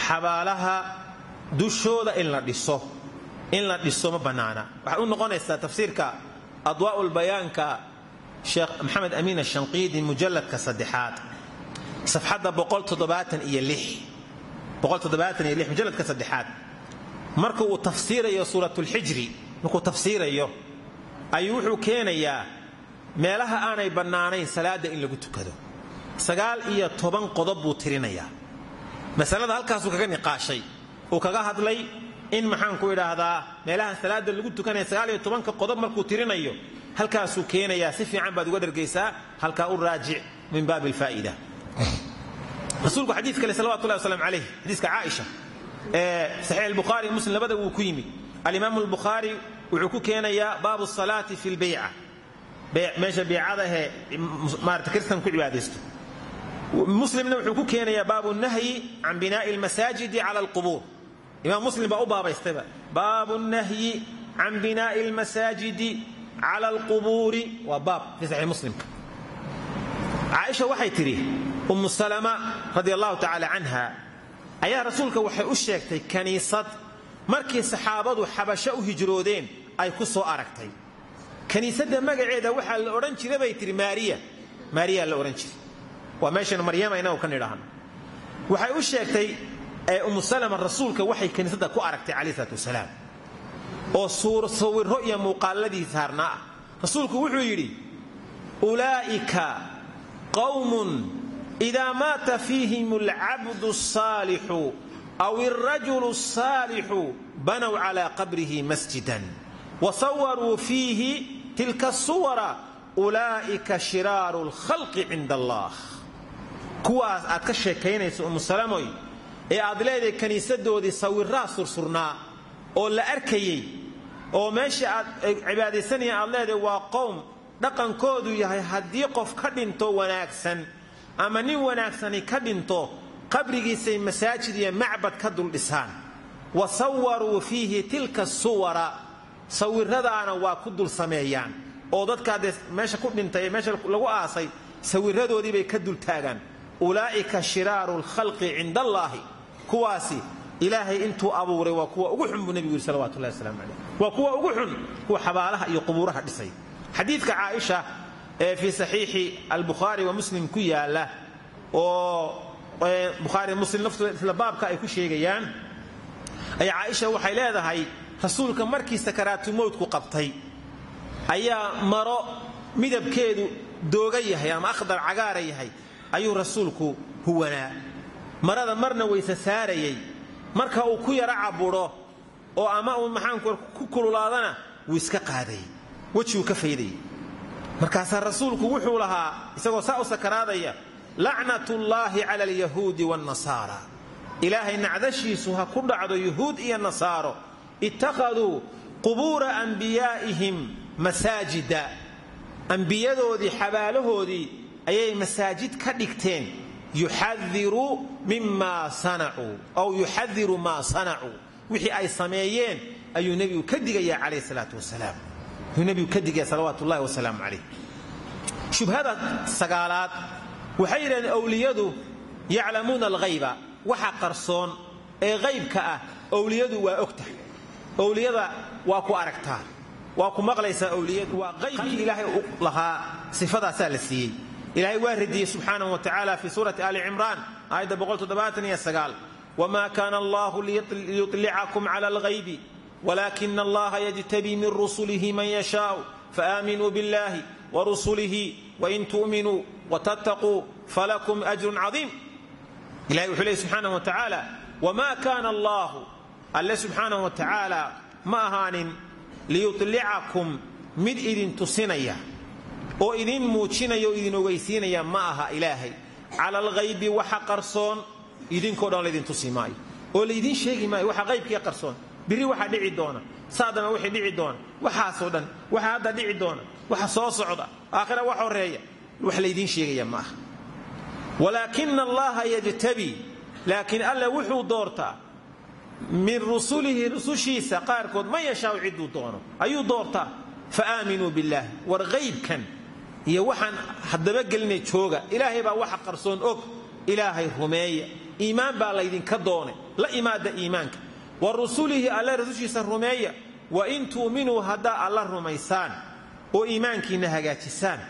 xabaalaha dushooda in la dhiso in la dhiso ma bannaana waxay u noqonaysaa tafsiirka adwaa'u lbayaanka sheekh maxamed amiin ashanqiidi mujalladka saddexaad safxadda mujalladka saddexaad marka uu tafsiirayo suuratulxijri markuu tafsiirayo ayuu wuxuu keenayaa meelaha aanay bannaanayn salaadda in lagu tukado. Sagaal iyo toban qodob buu tirinayaa. Masalada halkaasuu kaga niqaashay. Uu kaga hadlay in maxaanku idhaahdaa meelaha salaada lagu tukanaya sagaal iyo qodob markuu tirinayo halkaasuu keenayaa si fiican baad uga dhargaysaa halkaa u raajic min baabi alfaa'ida rasuulku xadiid kale salawatullahi waslaam calayh xadiiska caaisha ee saxiix albukhaari muslim labada wuu ku yimid. Alimaamu albukhaari wuxuu ku keenayaa baabu salaati fi lbeyca meesha beycada ahee maarata kristan ku cibaadaysto. Muslimna wuxuu ku keenayaa baabu nahyi can binaa'i almasaajidi cala alqubuur. Imaam muslim baa u baabaystayba. Baabu nahyi can binaa'i almasaajidi cala alqubuuri. Waa baab fi saxiix muslimka caaisha waxay tidhi ummu salama radi allahu tacaala ayaa rasuulka waxay u sheegtay kaniisad markii saxaabadu xabasho u hijroodeen ay ku soo aragtay. Kaniisadda magaceeda waxaa la odhan jira bay tihi maariya maariyaa la odhan jira waa meeshan maryama inagu ka nidhaahno waxay u sheegtay umu salama rasuulka waxay kaniisadda ku aragtay calai isalaatu wasalaam. Oo sawiro iyo muuqaaladii saarnaa ah. rasuulku wuxuu yidhi ulaa'ika qawmun idaa maata fiihim alcabdu asaalixu aw alrajulu asaalixu banow calaa qabrihi masjidan wasawaruu fiihi tilka suwara ulaa'ika shiraaru اlkhalqi cinda allah kuwaas aad ka sheekaynayso umu salamoy ee aad leedahay kiniisadoodii sawiraa sursurnaa oo la arkayey oo meesha aad cibaadaysanaya aad leedahay waa qowm dhaqankoodu yahay haddii qof ka dhinto wanaagsan ama nin wanaagsani ka dhinto qabrigiisay masaajid iyo macbad ka duldhisaan wa sawaruu fiihi tilka suwara sawiradaana waa ku dul sameeyaan oo dadkaa meesha ku dhintay ee meesha lagu aasay sawiradoodii bay ka dultaagaan ulaa'ika shiraaru lkhalqi cinda allaahi kuwaasi ilaahay intuu abuuray waa kuwa ugu xun buu nebigu yidhi salawatullahi waa kuwa ugu xun kuwa xabaalaha iyo qubuuraha dhisay. Xadiidka caaisha ee fii saxiixi albukhaari wa muslim ku yaalla oo bukhaari muslim laftooda isla baabka ay ku sheegayaan ayaa caaisha waxay leedahay rasuulka markii sakaraatulmowtku qabtay ayaa maro midabkeedu dooga yahay ama akhdar cagaara yahay ayuu rasuulku huwanaa. Marada marna weyse saarayay marka uu ku yaro cabudho oo ama uu maxaanku ku kululaadana wuu iska qaadayay wejiguu ka faydayay markaasaa rasuulku wuxuu lahaa isagoo saa u sakaraadaya lacnatullaahi cala alyahuudi waannasaara ilaahay nacdashiisu ha ku dhacdo yuhuud iyo nasaaro ittakhaduu qubuura anbiyaa'ihim masaajida ambiyadoodii xabaalahoodii ayay masaajid ka dhigteen yuxadiru mima sanacuu aw yuxadiru maa sanacuu wixii ay sameeyeen ayuu nebigu ka digayaa calayh salaatu wasalaam ayuu nebigu ka digaya salawaatu ullahi wasalaamu calayh shubhada sagaalaad waxay yidhahdeen owliyadu yaclamuuna alghayba waxa qarsoon ee haybka ah owliyadu waa ogta owliyada waa ku aragtaa waa ku maqlaysaa owliyadu waa qaybkii ilaahay u lahaa sifadaasaa la siiyey. Ilaahay waa radiyey subxaanahu wa tacaala fi suurati ali cimraan aayadda wma kana allahu liyulicakum cala alghaybi walakina allaha yajtabii min rusulihi man yashaau faaaminuu biاllahi wrusulihi wain tu'minuu wtattaquu falakum ajrun cadiim. Ilahay wuxuu leey subxaanah wa tacaala wma kana allahu alle subxaanah wa tacaala ma ahaanin liyulicakum mid idin tusinaya oo idin muujinaya oo idin ogeysiinaya ma aha ilaahay. Cala alghaybi waxa qarsoon idinkoo dhan laydin tusi maayo. Oo laydin sheegi maayo waxa qaybkii qarsoon. Biri waxaa dhici doona saadama wixii dhici doona. Waxaasoo dhan waxa hadda dhici doona waxa soo socda aakhira wax horreeya wax laydiin sheegaya ma aha. Walaakina allaha yajtabii laakiin alle wuxuu doortaa min rusulihi rusushiisa qaarkood man yashaau cidduu doono. Ayuu doortaa. Fa aaminuu billaah war qaybkan iyo waxaan hadabagelinay jooga. Ilaahay baa waxa qarsoon og. Ilaahay rumeeya. Iimaan baa laydinka doonay. La imaada iimaanka. Wa rusulihi alle rasushiisa rumeeya. Wa in tu'minuu haddaa alla rumaysaan oo iimaankiinna hagaajisaan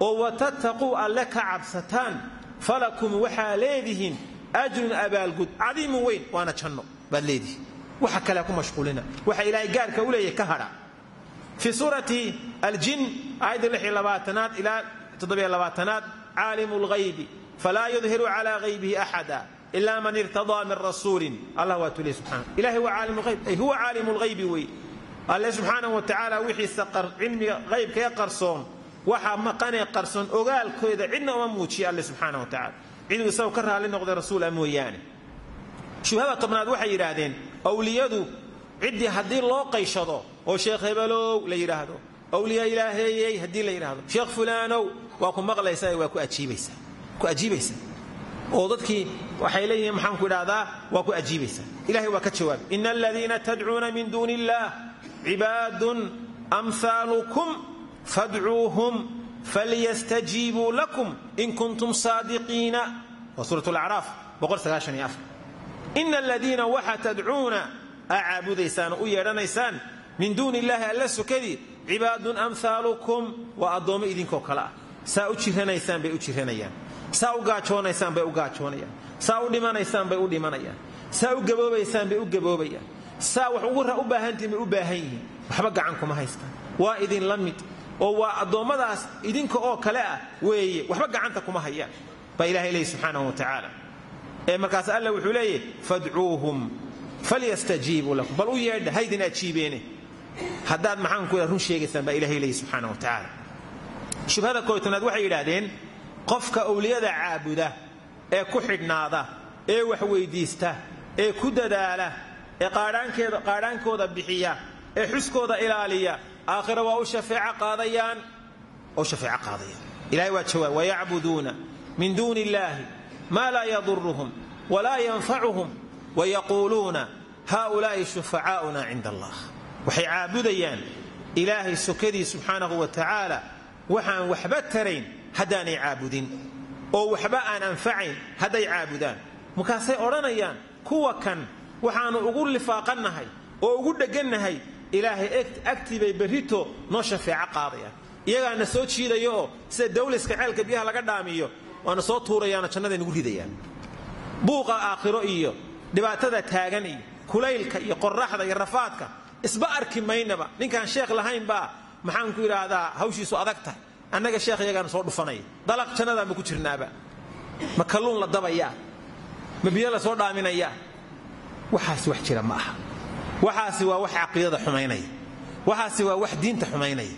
oo watattaquu alle ka cabsataan falakum waxaa leedihiin ajrun abaalgud cadiimun weyn waana janno baad waxa kale ku mashquulina. Waxa ilaahay gaarka u leeyahy ka hadha fii suurati aljin aayadda aad ilaa aad caalimu lghaybi falaa yudhiru cala haybihi axada ila man irtadaa min rasuulin. Allah waa tule subana ilahay waa caalimulhayb ay huwa caalimu lghaybi wey. Alle subxaanahu wa tacaala wixiisa cilmiga haybka ee qarsoon waxa maqanee qarsoon ogaalkooda cidna uma muujiya alle subxaana wa tacala ciduu isagoo ka raalli noqday rasuula mooyaane shubhada tobnaad waxay yidhaahdeen awliyadu ciddii haddii loo qayshado oo sheekh hebelow la yidhaahdo awliya ilaaheeyey haddii la yidhaahdo sheekh fulaanow waa ku maqlaysaa waa ku ajiibaysaa ku oo dadkii waxay leeyihiin maxaanku idhahdaa waa ku ajiibaysaa ilahay waa ka jawaabay ina aladiina tadcuuna min duuni illaah cibaadun amhaalukum fadcuuhum lakum in kuntum saadiqiina. Waa suurat lacraaf ina aladiina waxa tadcuuna aa caabudaysaan u yeedhanaysaan min duuni illaahi alla sokadii cibaadun amhaalukum waa addoommo idinkoo kale ah. Saa u jiranaysaan bay u jiranayaan saa u gaajoonaysaan bay u gaajoonayaan saa u dhimanaysaan bay u dhimanayaan saa u gaboobaysaan bay u gaboobayaan saa wax ugu u baahantihin u baahan yihiin. Waxba gacan kuma haystaan. Waa idin la mid oo waa addoommadaas idinka oo kale ah weeye. Waxba gacanta kuma hayaan. Baa ilahay leeyi subxaanahu wa tacaala ee markaas alla wuxuu leeyahy fadcuuhum falyastajiibuu lakum. Bal u yeedha haydin ajiibeene haddaad maxaanku run sheegaysaan baa ilahay leeyi subxaana wa tacaala. Shubhada koytanaad waxay yidhaahdeen qofka owliyada caabuda ee ku xidhnaada ee wax weydiista ee ku dadaala ee qaadhaankooda bixiya ee xuskooda ilaaliya aakhira waa u shafeec qaadayaan. Oo shafeec qaadayaan. Ilahay waa jawaab wayacbuduuna min duuni illaahi maa laa yaduruhum walaa yanfacuhum wayaquuluuna haulaai shufacaa'una cinda allah waxay caabudayaan ilaahay sokadii subxaanahu wa tacaala waxaan waxba tarayn haddaanay caabudin oo waxba aan anfacayn hadday caabudaan. Markaasay odhanayaan kuwa kan waxaannu ugu lifaaqannahay oo ugu dheggannahay ilaahay agtii bay berrito noo shafeeco qaadayaan iyagaana soo jiidaya oo sida dawliska ceelka biyaha laga dhaamiyo waana soo tuurayaano jannaday nagu ridayaan. Buuqa aakhiro iyo dhibaatada taagan iyo kulaylka iyo qoraxda iyo rafaadka isba arki maynaba. Ninkaan sheekh lahayn baa maxaanku idhaahdaa hawshiisu adag tahay. Annaga sheekh iyagaana soo dhufanaya. Dalaq jannadaanba ku jirnaaba. Ma kalluun la dabayaa ma biyo la soo dhaaminayaa waxaasi wax jira ma aha. Waxaasi waa wax caqiidada xumaynaya. Waxaasi waa wax diinta xumaynaya.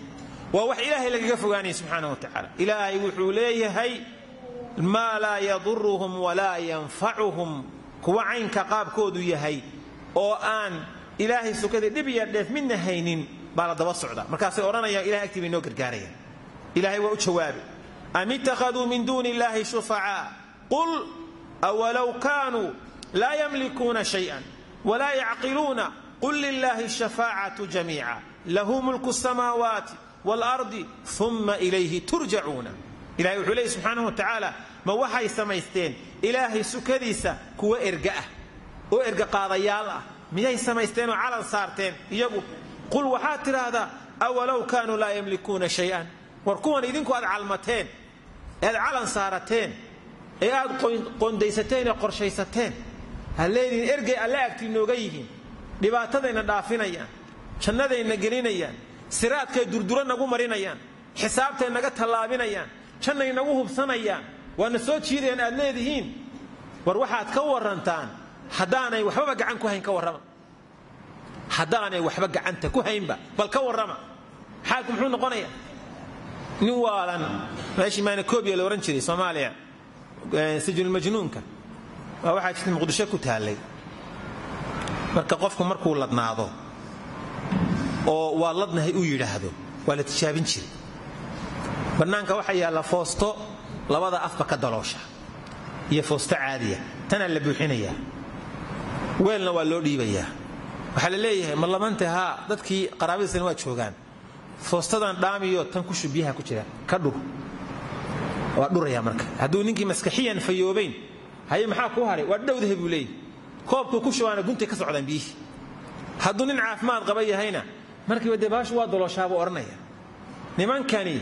Waa wax ilaahay lagaga fogaanaya subxaana wa tacaala. Ilaahay wuxuu leeyahay maa laa yaduruhum walaa yanfacuhum. Kuwa caynka qaabkoodu yahay oo aan ilaahay sukada dhib iyo dheef midna haynin baa la daba socda. Markaasay odhanayaan ilahay agtii bay noo gargaarayaan. Ilaahay waa u jawaabe am ittakhaduu min duuni illaahi shufacaa? Qul awalow kaanuu laa yamlikuuna shayan walaa yacqiluuna? Qul lilaahi shafaacatu jamiica. Lahu mulku samaawaati waalardi uma ilayhi turjacuuna ilahay wuxuu leeyay subxaanahu wa tacaala ma waxay samaysteen? Ilaahay sukadiisa kuwa erga ah oo erga qaadayaal ah miyay samaysteenoo calan saarteen? Iyagu qul waxaad tidhaahdaa awalow kaanuu laa yamlikuuna shay-an. War kuwan idinku aad calmateen ee aad calan saarateen ee aad qondaysateen ee qorshaysateen ha leedihin ergay alle agtii nooga yihiin dhibaatadayna dhaafinayaan jannadayna gelinayaan siraadkay durduro nagu marinayaan xisaabtay naga tallaabinayaan jannay nagu hubsanayaan. Waana soo jiidayaan aad leedihiin. War waxaad ka warantaan haddaanay waxbaba gacan ku hayn ka warrama. Haddaanay waxba gacanta ku haynba bal ka warrama. Xaalku muxuu noqonaya? Nin waalan. Meeshii maanakobiya la odhan jiray soomaaliya. Sijnulmajnuunka waa waxaa jirta muqdisho ku taallay. Marka qofku markuu ladnaado oo waa ladnahay uu yidhaahdo waa la tijaabin jiray bannaanka waxaa yaalla foosto labada afba ka daloosha iyo foosto caadiya. Tanaa la buuxinayaa weelna waa loo dhiibayaa. Waxaa la leeyahay ma lamante haa dadkii qaraabadiisana waa joogaan. Foostadan dhaamiyo tan kushu biyaha ku jira ka dhur. Waa dhuraya marka. Hadduu ninkii maskaxiyan fayoobayn haye maxaa kuu haray? Waa dhowdahay buu leeyahy ku shubaana guntay ka socdaan biyihii. Hadduu nin caafimaad qaba yahayna markiiba waa dalooshaabuu odhanaya nimankani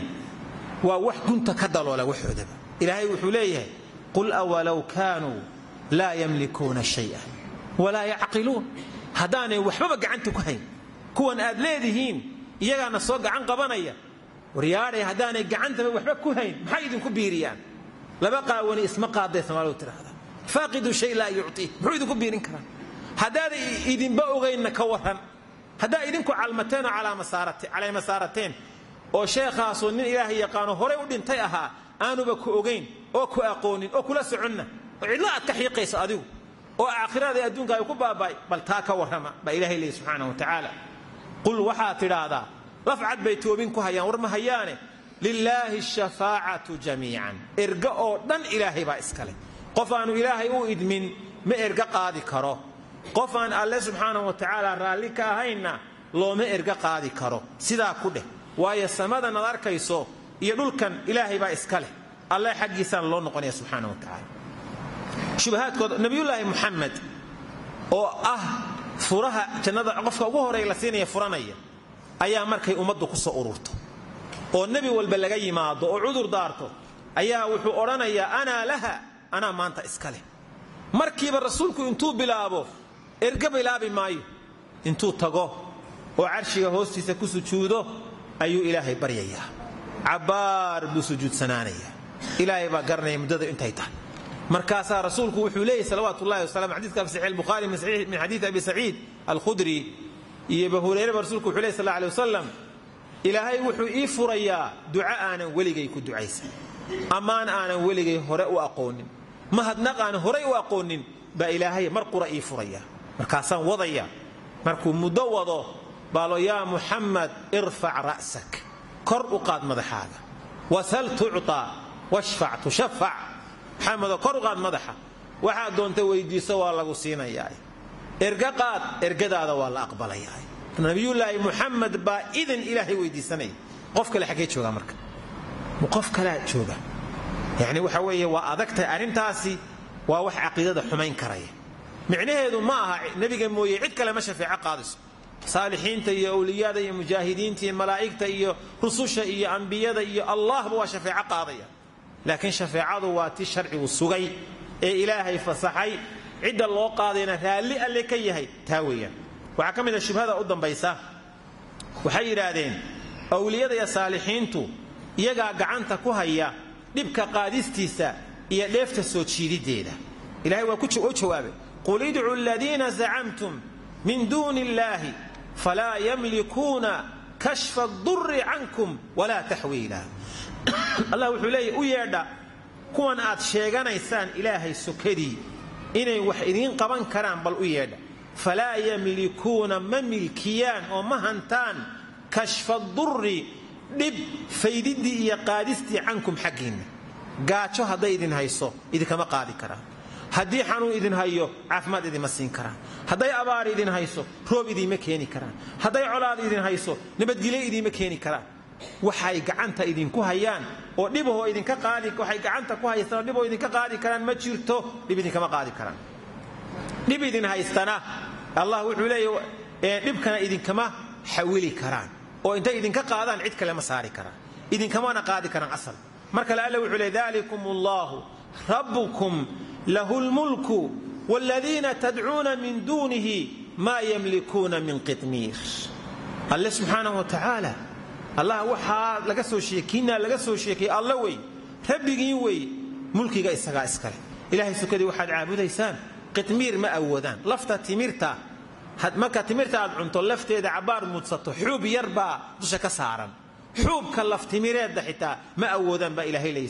waa wax gunta ka daloola waxoodaba ilaahay wuxuu leeyahay qul awalow kaanuu laa yamlikuuna shayan walaa yacqiluun. Haddaanay waxbaba gacanta ku hayn. Kuwan aad leedihiin iyagaana soo gacan qabanaya. Waryaadhay haddaanay gacantaba waxba ku hayn maxay idinku biiriyaan? Laba qaawani isma qaaday soomaalidu tidhaahda. Faaqidu shay laa yuctii. Muxuu idinku biirin karaa? Haddaaday idinba ogaynna ka warran. Haddaa idinku calmateen oo caleema saarateen oo sheekhaasoo nin ilaahay yaqaano horay u dhintay ahaa aanuba ku ogayn oo ku aqoonin oo kula soconna. Oo cidlo aad ka xiiqayso adigu oo aakhirada adduunka ay ku baaba'ay bal taa ka warrama baa ilahay leeyahy subxaana wa tacaala. Qul waxaad tidhaahdaa lafcad bay ku hayaan war ma hayaane. Lilaahi ashafaacatu jamiican. Erga oo dhan ilaahay baa iskale qof aanu ilaahay u idmin ma erga qaadi karo. Qof aan alle subxaana wa tacaala raalli ka ahaynna looma erga qaadi karo. Sidaa ku dheh waayo samadan ad arkayso iyo dhulkan ilaahay baa iska leh. Alle xaggiisaan loo noqonaya subxaana wa tacaala. Shubahaadkooda nabiyullaahi muxamed oo ah furaha jannada qofka ugu horey la siinaya furanaya ayaa markay ummaddu ku soo ururto. Oo nebi walba laga yimaado oo cudur daarto ayaa wuxuu odhanayaa anaa laha anaa maanta iska leh. Markiiba rasuulku intuu bilaabo erga bilaabi maayo intuu tago oo carshiga hoostiisa ku sujuudo ayuu ilaahay baryayaa. Cabbaar buu sujuudsanaanayaa ilaahay baa garanaya muddada intay tahay. Markaasaa rasuulku wuxuu leeyahy salawaatu ullahi wasalam xadidka fi saxiix bukhaari min xadiidi abi saciid alkhudri iyo abu hurayre ba rasulku wuxuu ley sal alay wasalam ilaahay wuxuu ii furayaa duco aanan weligay ku ducaysan. Ammaan aanan weligay hore u aqoonin. Mahadnaq aanan horay u aqoonin baa ilaahay mar qura ii furaya markaasaan wadaya markuu muddo wado baalo yaa muxamed irfac ra'sak. Kor u qaad madaxaaga wasal tucطaa washfac tushafac maxamedo kor u qaad madaxa. Waxaad doonta weydiiso waa lagu siinayaa erga qaad ergadaada waa la aqbalayaa nabiyullaahi muxamed baa idin ilaahay weydiisanaya qof kale xaggee jooga marka. Qof kalea jooga. Yani waxa weeye waa adagtahay arrintaasi waa wax caqiidada xumayn karaya. Micnaheedu ma aha nebiga mooye cid kale ma shafeeco qaadiso saalixiinta iyo awliyada iyo mujaahidiinta iyo malaa'igta iyo rususha iyo ambiyada iyo allahba waa shafeeco qaadaya. Laakiin shafeecadu waa ti sharcigu sugay ee ilaahay fasaxay. Cidda loo qaadayna raalli alle ka yahay taa weeyaan. Waxaa ka mid a shubhada u dambaysa. Waxay yidhaahdeen awliyada iyo saalixiintu iyagaa gacanta ku haya dhibka qaadistiisa iyo dheefta soo jiidideeda ilahay waa u jawaabay qul idcu aladiina zacamtum min duuni illaahi falaa yamlikuuna kashfa adurri cankum walaa taxwiila allah wuxuu leeyahy u yeedha kuwan aad sheeganaysaan ilaahay sokadii inay wax idiin qaban karaan bal u yeedha. falaa yamlikuuna ma milkiyaan oo ma hantaan kashfa durri dhib faydiddii iyo qaadistii cankum xaggiinna. Gaajo hadday idin hayso idinkama qaadi karaan haddii xanuun idin hayo caafimaad idinma siin karaan. Hadday abaar idin hayso roob idiinma keeni karaan. Hadday colaad idin hayso nabadgelyo idiinma keeni karaan. Waxay gacanta idinku hayaan oo dhibahoo idinka qaadi waxay gacanta ku haystaan dhiboo idinka qaadi karaan ma jirto dhib idinkama qaadi karaan. Dhib idin haystana allah wuxuu leeya dhibkana idinkama xawili karaan. Oo intay idinka qaadaan cid kale ma saari karaan. Idinkamana qaadi karaan asal. Mar kale alla wuxuu leey dalikum rabbukum lahu lmulku wladiina tadcuuna min duunihi maa yamlikuuna min qitmiir alle subxaanahu wa tacaala allah waxaa laga soo sheekiinaa laga soo sheekayey alla wey rabbigiin wey mulkiga isagaa iskale. Ilahay sukadii waxaad caabudaysaan qitmiir ma awoodaan. Lafta timirta marka timirta aad cunto lafteeda cabbaar mudsato xuub yar baa dusha ka saaran. Xuubka laftimireedda xitaa ma awoodaan baa ilaahay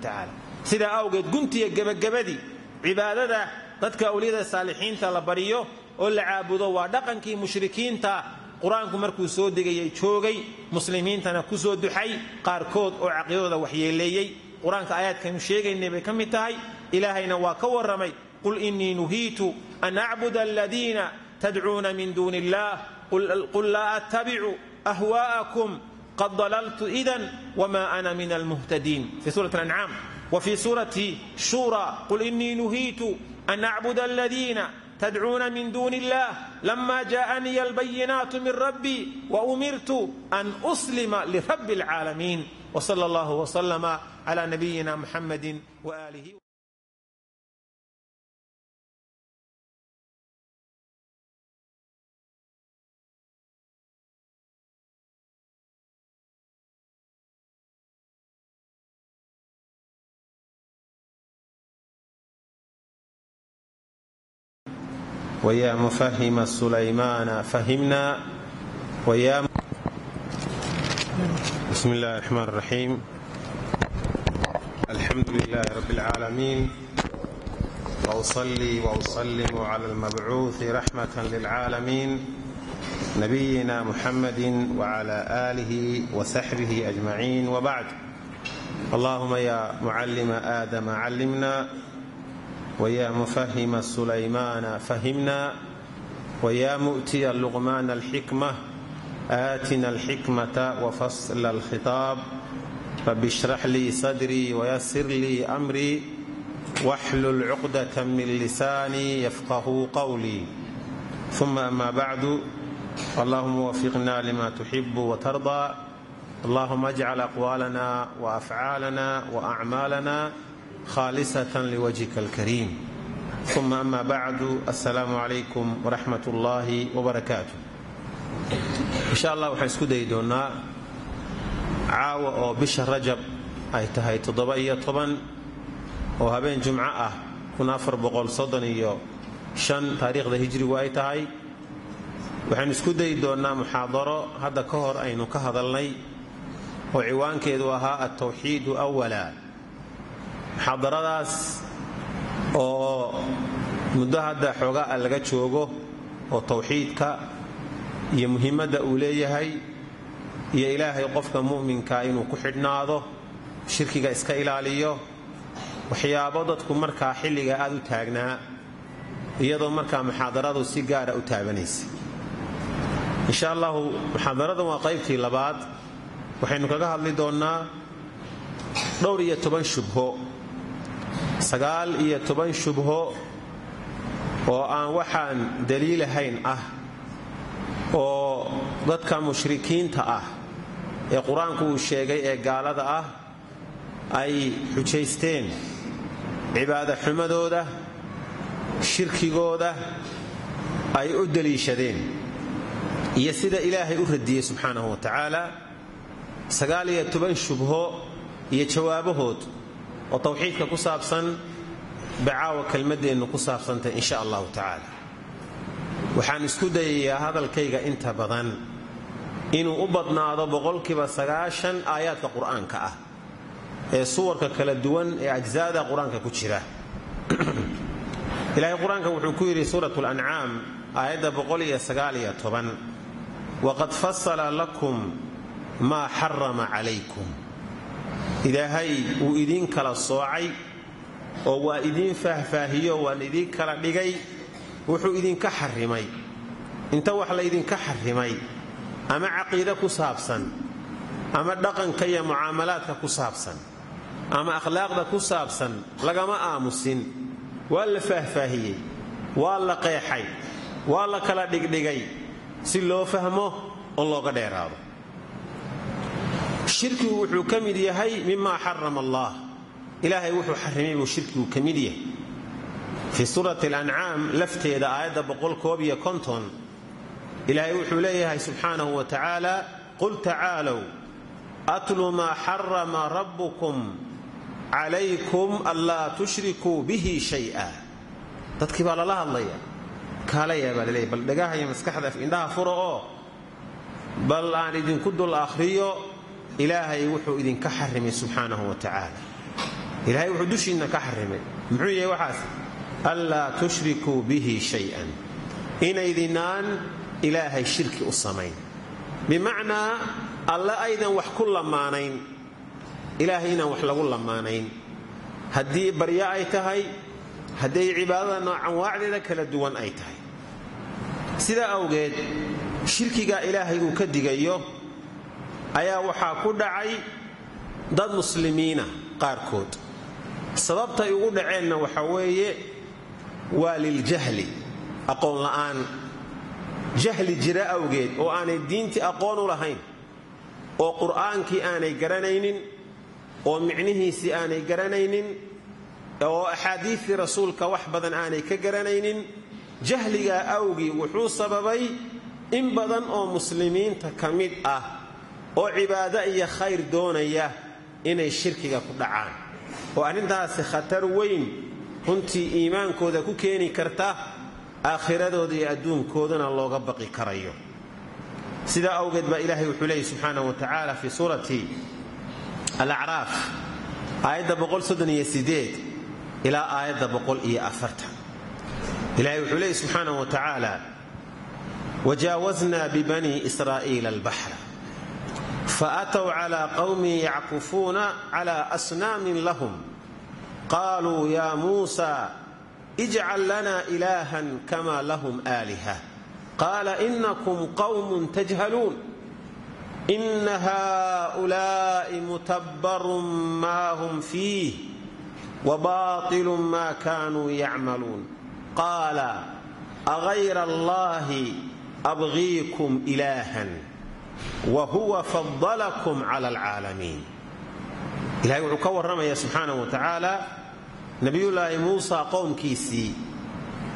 tacaala sidaa awgeed guntiya gebagabadii cibaadada dadka awliyada saalixiinta la baryo oo la caabudo waa dhaqankii mushrikiinta. Qur'aanku markuu soo degayay joogay muslimiintana ku soo duxay qaarkood oo caqiidadooda waxyeeleeyey. Qur'aanka aayaadkaynu sheegaynay bay ka mid tahay ilaahayna waa ka warramay. Qul innii nuhiitu an acbuda aladiina tadcuuna min duuni illah qul laa attabicu ahwaa'akum. Qad dalaltu idan wma ana min almuhtadiin. Fi suurat alancaam وفي سورة شورى قل إني نهيت أن أعبد الذين تدعون من دون الله لما جاءني البينات من ربي وأمرت أن أسلم لرب العالمين وصلى الله وسلم على نبينا محمد وآله ويا مفهم سليمان فهمنا ويا بسم الله الرحمن الرحيم الحمد لله رب العالمين وأصلي وأسلم على المبعوث رحمة للعالمين نبينا محمد وعلى آله وصحبه أجمعين وبعد اللهم يا معلم آدم علمنا ويا مفهم سليمان فهمنا ويا مؤتي اللقمان الحكمة آتنا الحكمة وفصل الخطاب رب اشرح لي صدري ويسر لي أمري واحلل عقدة من لساني يفقه قولي ثم أما بعد اللهم وفقنا لما تحب وترضى اللهم اجعل أقوالنا وأفعالنا وأعمالنا khalisatan liwajhika alkariim uma ama bacdu assalaamu calaykum waraxmat ullaahi wabarakaatu insha allah waxaan isku dayi doonnaa caawa oo bisha rajab ay tahay toddoba-iyo toban oo habeen jumco ah iyo taariikhda hijrigu ay tahay waxaan isku dayi doonnaa muxaadaro hadda ka hor aynu ka hadalnay oo ciwaankeedu ahaa altawxiidu awala muxaadaradaas oo muddo hadda xoogaa a laga joogo oo tawxiidka iyo muhiimadda uu leeyahay iyo ilaahay qofka mu'minka inuu ku xidhnaado shirkiga iska ilaaliyo waxyaabo dadku markaa xilligaa aad u taagnaa iyadoo markaa muxaadaradu si gaara u taabanaysa. Insha allahu muxaadaradan waa qaybtii labaad. Waxaynu kaga hadli doonnaa dhowr iyo toban shubho sagaal iyo toban shubho oo aan waxaan daliilahayn ah oo dadka mushrikiinta ah ee qur'aanku uu sheegay ee gaalada ah ay xujaysteen cibaada xumadooda shirkigooda ay u daliishadeen iyo sida ilaahay u radiyey subxaanahu wa tacaala sagaal iyo toban shubho iyo jawaabahood oo tawxiidka ku saabsan bacaawa kelmaddeennu ku saabsantay insha allahu tacaala. Waxaan isku dayayaa hadalkayga inta badan inuu u badnaado boqolkiiba sagaashan aayaadka qur'aanka ah ee suwarka kala duwan ee ajsaada qur'aanka ku jira. Ilaahay qur'aanka wuxuu ku yidhi suurat lancaam aayadda waqad fasala lakum maa xarama calaykum ilaahay wuu idiin kala soocay oo waa idiin faahfaahiyo waan idiin kala dhigay wuxuu idinka xarrimay. Inta wax laydinka xarrimay ama caqiide ku saabsan ama dhaqanka iyo mucaamalaadka ku saabsan ama akhlaaqda ku saabsan lagama aamusin. Waa la faahfaahiyey waa la qeexay waa la kala dhigdhigay si loo fahmo oo looga dheeraado shirkigu wuxuu ka mid yahay mimaa xarama allah. Ilaahay wuxuu xarimay buu shirkigu ka mid yahay. Fii suurati alancaam lafteeda aayadda ilaahay wuxuu leeyahay subxaanahu wa tacaala qul tacaalow atlu maa xarama rabbukum calaykum anlaa tushrikuu bihi shay'a. Dadkii baa lala hadlaya. Kaalaya baa bal dhagaha iyo maskaxda indhaha furo oo bal aan idinku dul akhriyo ilaahay wuxuu idinka xarimay subxaanahu wa tacaala ilaahay wuxuu dushiinna ka xarimay. Muxuu yahay waxaas? Anlaa tushrikuu bihi shay-an. Inaydinaan ilaahay shirki u samayn. Bimacnaa alle aydan wax ku lamaanayn. Ilaahay inaan wax lagu lamaanayn. Haddii baryo ay tahay hadday cibaadada noocanwaacdeeda kala duwan ay tahay. Sidaa awgeed shirkiga ilaahay uu ka digayo ayaa waxaa ku dhacay dad muslimiina qaarkood. Sababtay ugu dhaceenna waxa weeye waa liljahli aqoon la'aan. Jahli jira awgeed oo aanay diintii aqoon u lahayn oo qur'aankii aanay garanaynin oo micnihiisii aanay garanaynin oo axaadiistii rasuulka wax badan aanay ka garanaynin jahligaa awgii wuxuu sababay in badan oo muslimiinta ka mid ah oo cibaado iyo khayr doonaya inay shirkiga ku dhacaan. Oo arrintaasi khatar weyn runtii iimaankooda ku keeni karta aakhiradooda iyo adduunkoodana looga baqi karayo. Sidaa awgeed baa ilaahay wuxuu leeyay subxaanahu wa tacaala fii suurati alacraaf aayadda ilaa aayadda ilahay wuxuu leeyay subxaanahu wa tacaala wajaawaznaa bibani israa'iila albaxra faatow cala qawmin yackufuuna cala asnaamin lahum qaluu ya muusa ijcal lana ilahan kama lahum aaliha qaala inakum qawmun tajhaluun ina haؤulaa'i mutabbarun ma hum fiih wbaطilu ma kanuu yacmaluun qaala agayra allahi abgiikum ilahan wahuwa fadalakum cala alcaalamiin ilahay wuxuu ka warramaya subxaanahu wa tacaala nebiyullaahi muusa qowmkiisii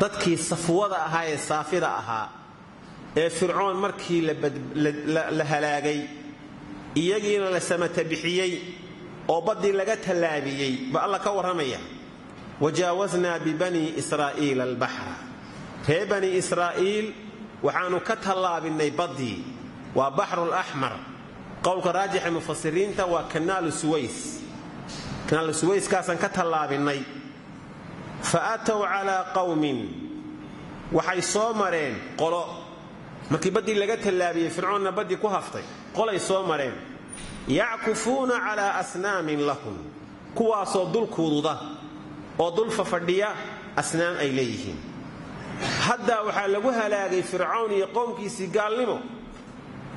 dadkii safwada ahaa ee saafida ahaa ee fircoon markii la halaagay iyagiina la samata bixiyey oo baddii laga tallaabiyey ba alla ka warramaya wajaawaznaa bibani israa'iila albaxra. Ree bani israa'iil waxaannu ka tallaabinnay baddii waa baxrul axmar qowlka raajixa mufasiriinta waa kanaalu suways. Kanaalu suwayskaasaan ka tallaabinnay fa aatow calaa qawmin. Waxay soo mareen qolo. Markii baddii laga tallaabiyey fircoonna baddii ku haftay qolay soo mareen. Yackufuuna calaa asnaamin lahum. Kuwaasoo dulkuududa oo dul fafadhiya asnaam ay leeyihiin. Haddaa waxaa lagu halaagay fircawn iyo qowmkiisii gaalnimo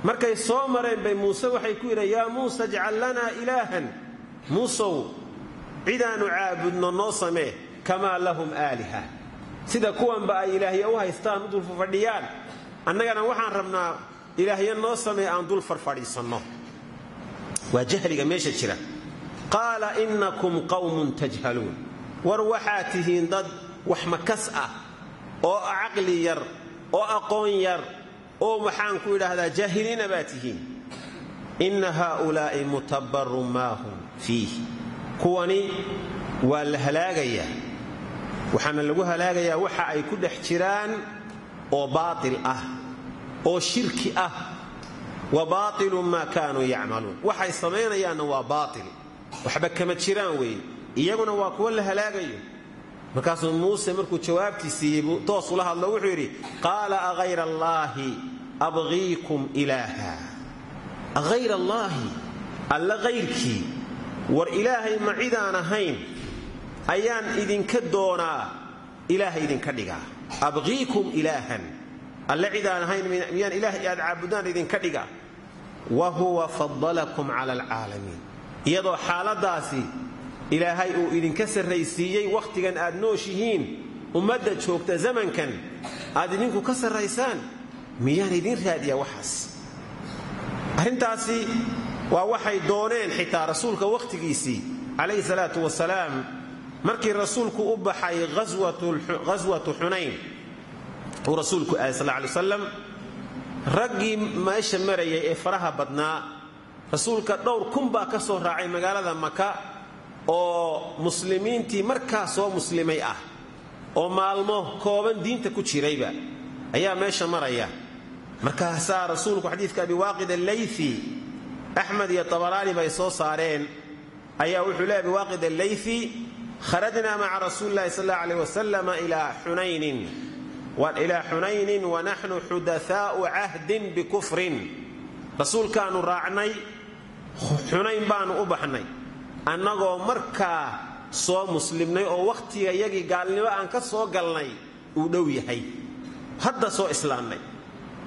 markay soo mareen bay muuse waxay ku yidheen yaa muuse jcal lanaa ilaahan. Muusow cidaannu caabudno noo samee kamaa lahum aaliha. Sida kuwanba ay ilaahya u haystaan u dul fafadhiyaan annagana waxaan rabnaa ilaahya noo samee aan dul farfadhiisanno waa jahliga meesha jira. Qaala innakum qawmun tajhaluun. War waxaa tihiin dad wax makas ah oo caqli yar oo aqoon yar oo maxaan ku idhaahdaa jaahiliina baa tihiin. Inna haaulaa'i mutabbarun maa hum fiih kuwani waa la halaagayaa waxaana lagu halaagayaa waxa ay ku dhex jiraan oo baatil ah oo shirki ah. Wa baailu maa kaanuu yacmaluun. Waxay samaynayaanna waa baatil. Waxba kama jiraan weeye. Iyaguna waa kuwa la halaagayo markaasuu muuse markuu jawaabtii siiyey buu toos ula hadlo wuxuu yidhi qaala aghayra allaahi abqiikum ilaaha. Aghayra allaahi alla hayrkii war ilaahay ma cidaan ahayn ayaan idinka doonaa ilaaha idinka dhigaa. Abqiikum ilaahan alle cidaan ahayn miyaan ilaah aad caabudaan idinka dhiga wa huwa fadalakum cala alcaalamiin. Iyadoo xaaladaasi ilaahay uu idinka sarraysiiyey wakhtigan aad nooshihiin ummadda joogta zamankan. Aad idinku ka sarraysaan? Miyaan idin raadiyaa waxaas? Arrintaasi waa waxay dooneen xitaa rasuulka wakhtigiisii calayhi salaatu wasalaam markii rasuulku u baxay ghaswatu xunayn. Uu rasuulku ahay sal lay wasalam raggii meesha marayay ee faraha badnaa rasuulka dhowr kun baa ka soo raacay magaalada maka oo muslimiintii markaa soo muslimay ah oo maalmo kooban diinta ku jirayba ayaa meesha maraya. Markaasaa rasuulku xadiidka abiwaaqid allayfi axmed iyo tabaraani bay soo saareen. Ayaa wuxuu leey abiwaaqid allayfi kharajna maca rasuuli lahi sal allau aleh wasalam ilaa xunaynin wanaxnu xudathaau cahdin bikufrin rasuulkaannu raacnay xunayn baannu u baxnay annagoo markaa soo muslimnay oo wakhtiga yagii gaalnimo aan ka soo galnay uu dhow yahay. Hadda soo islaamnay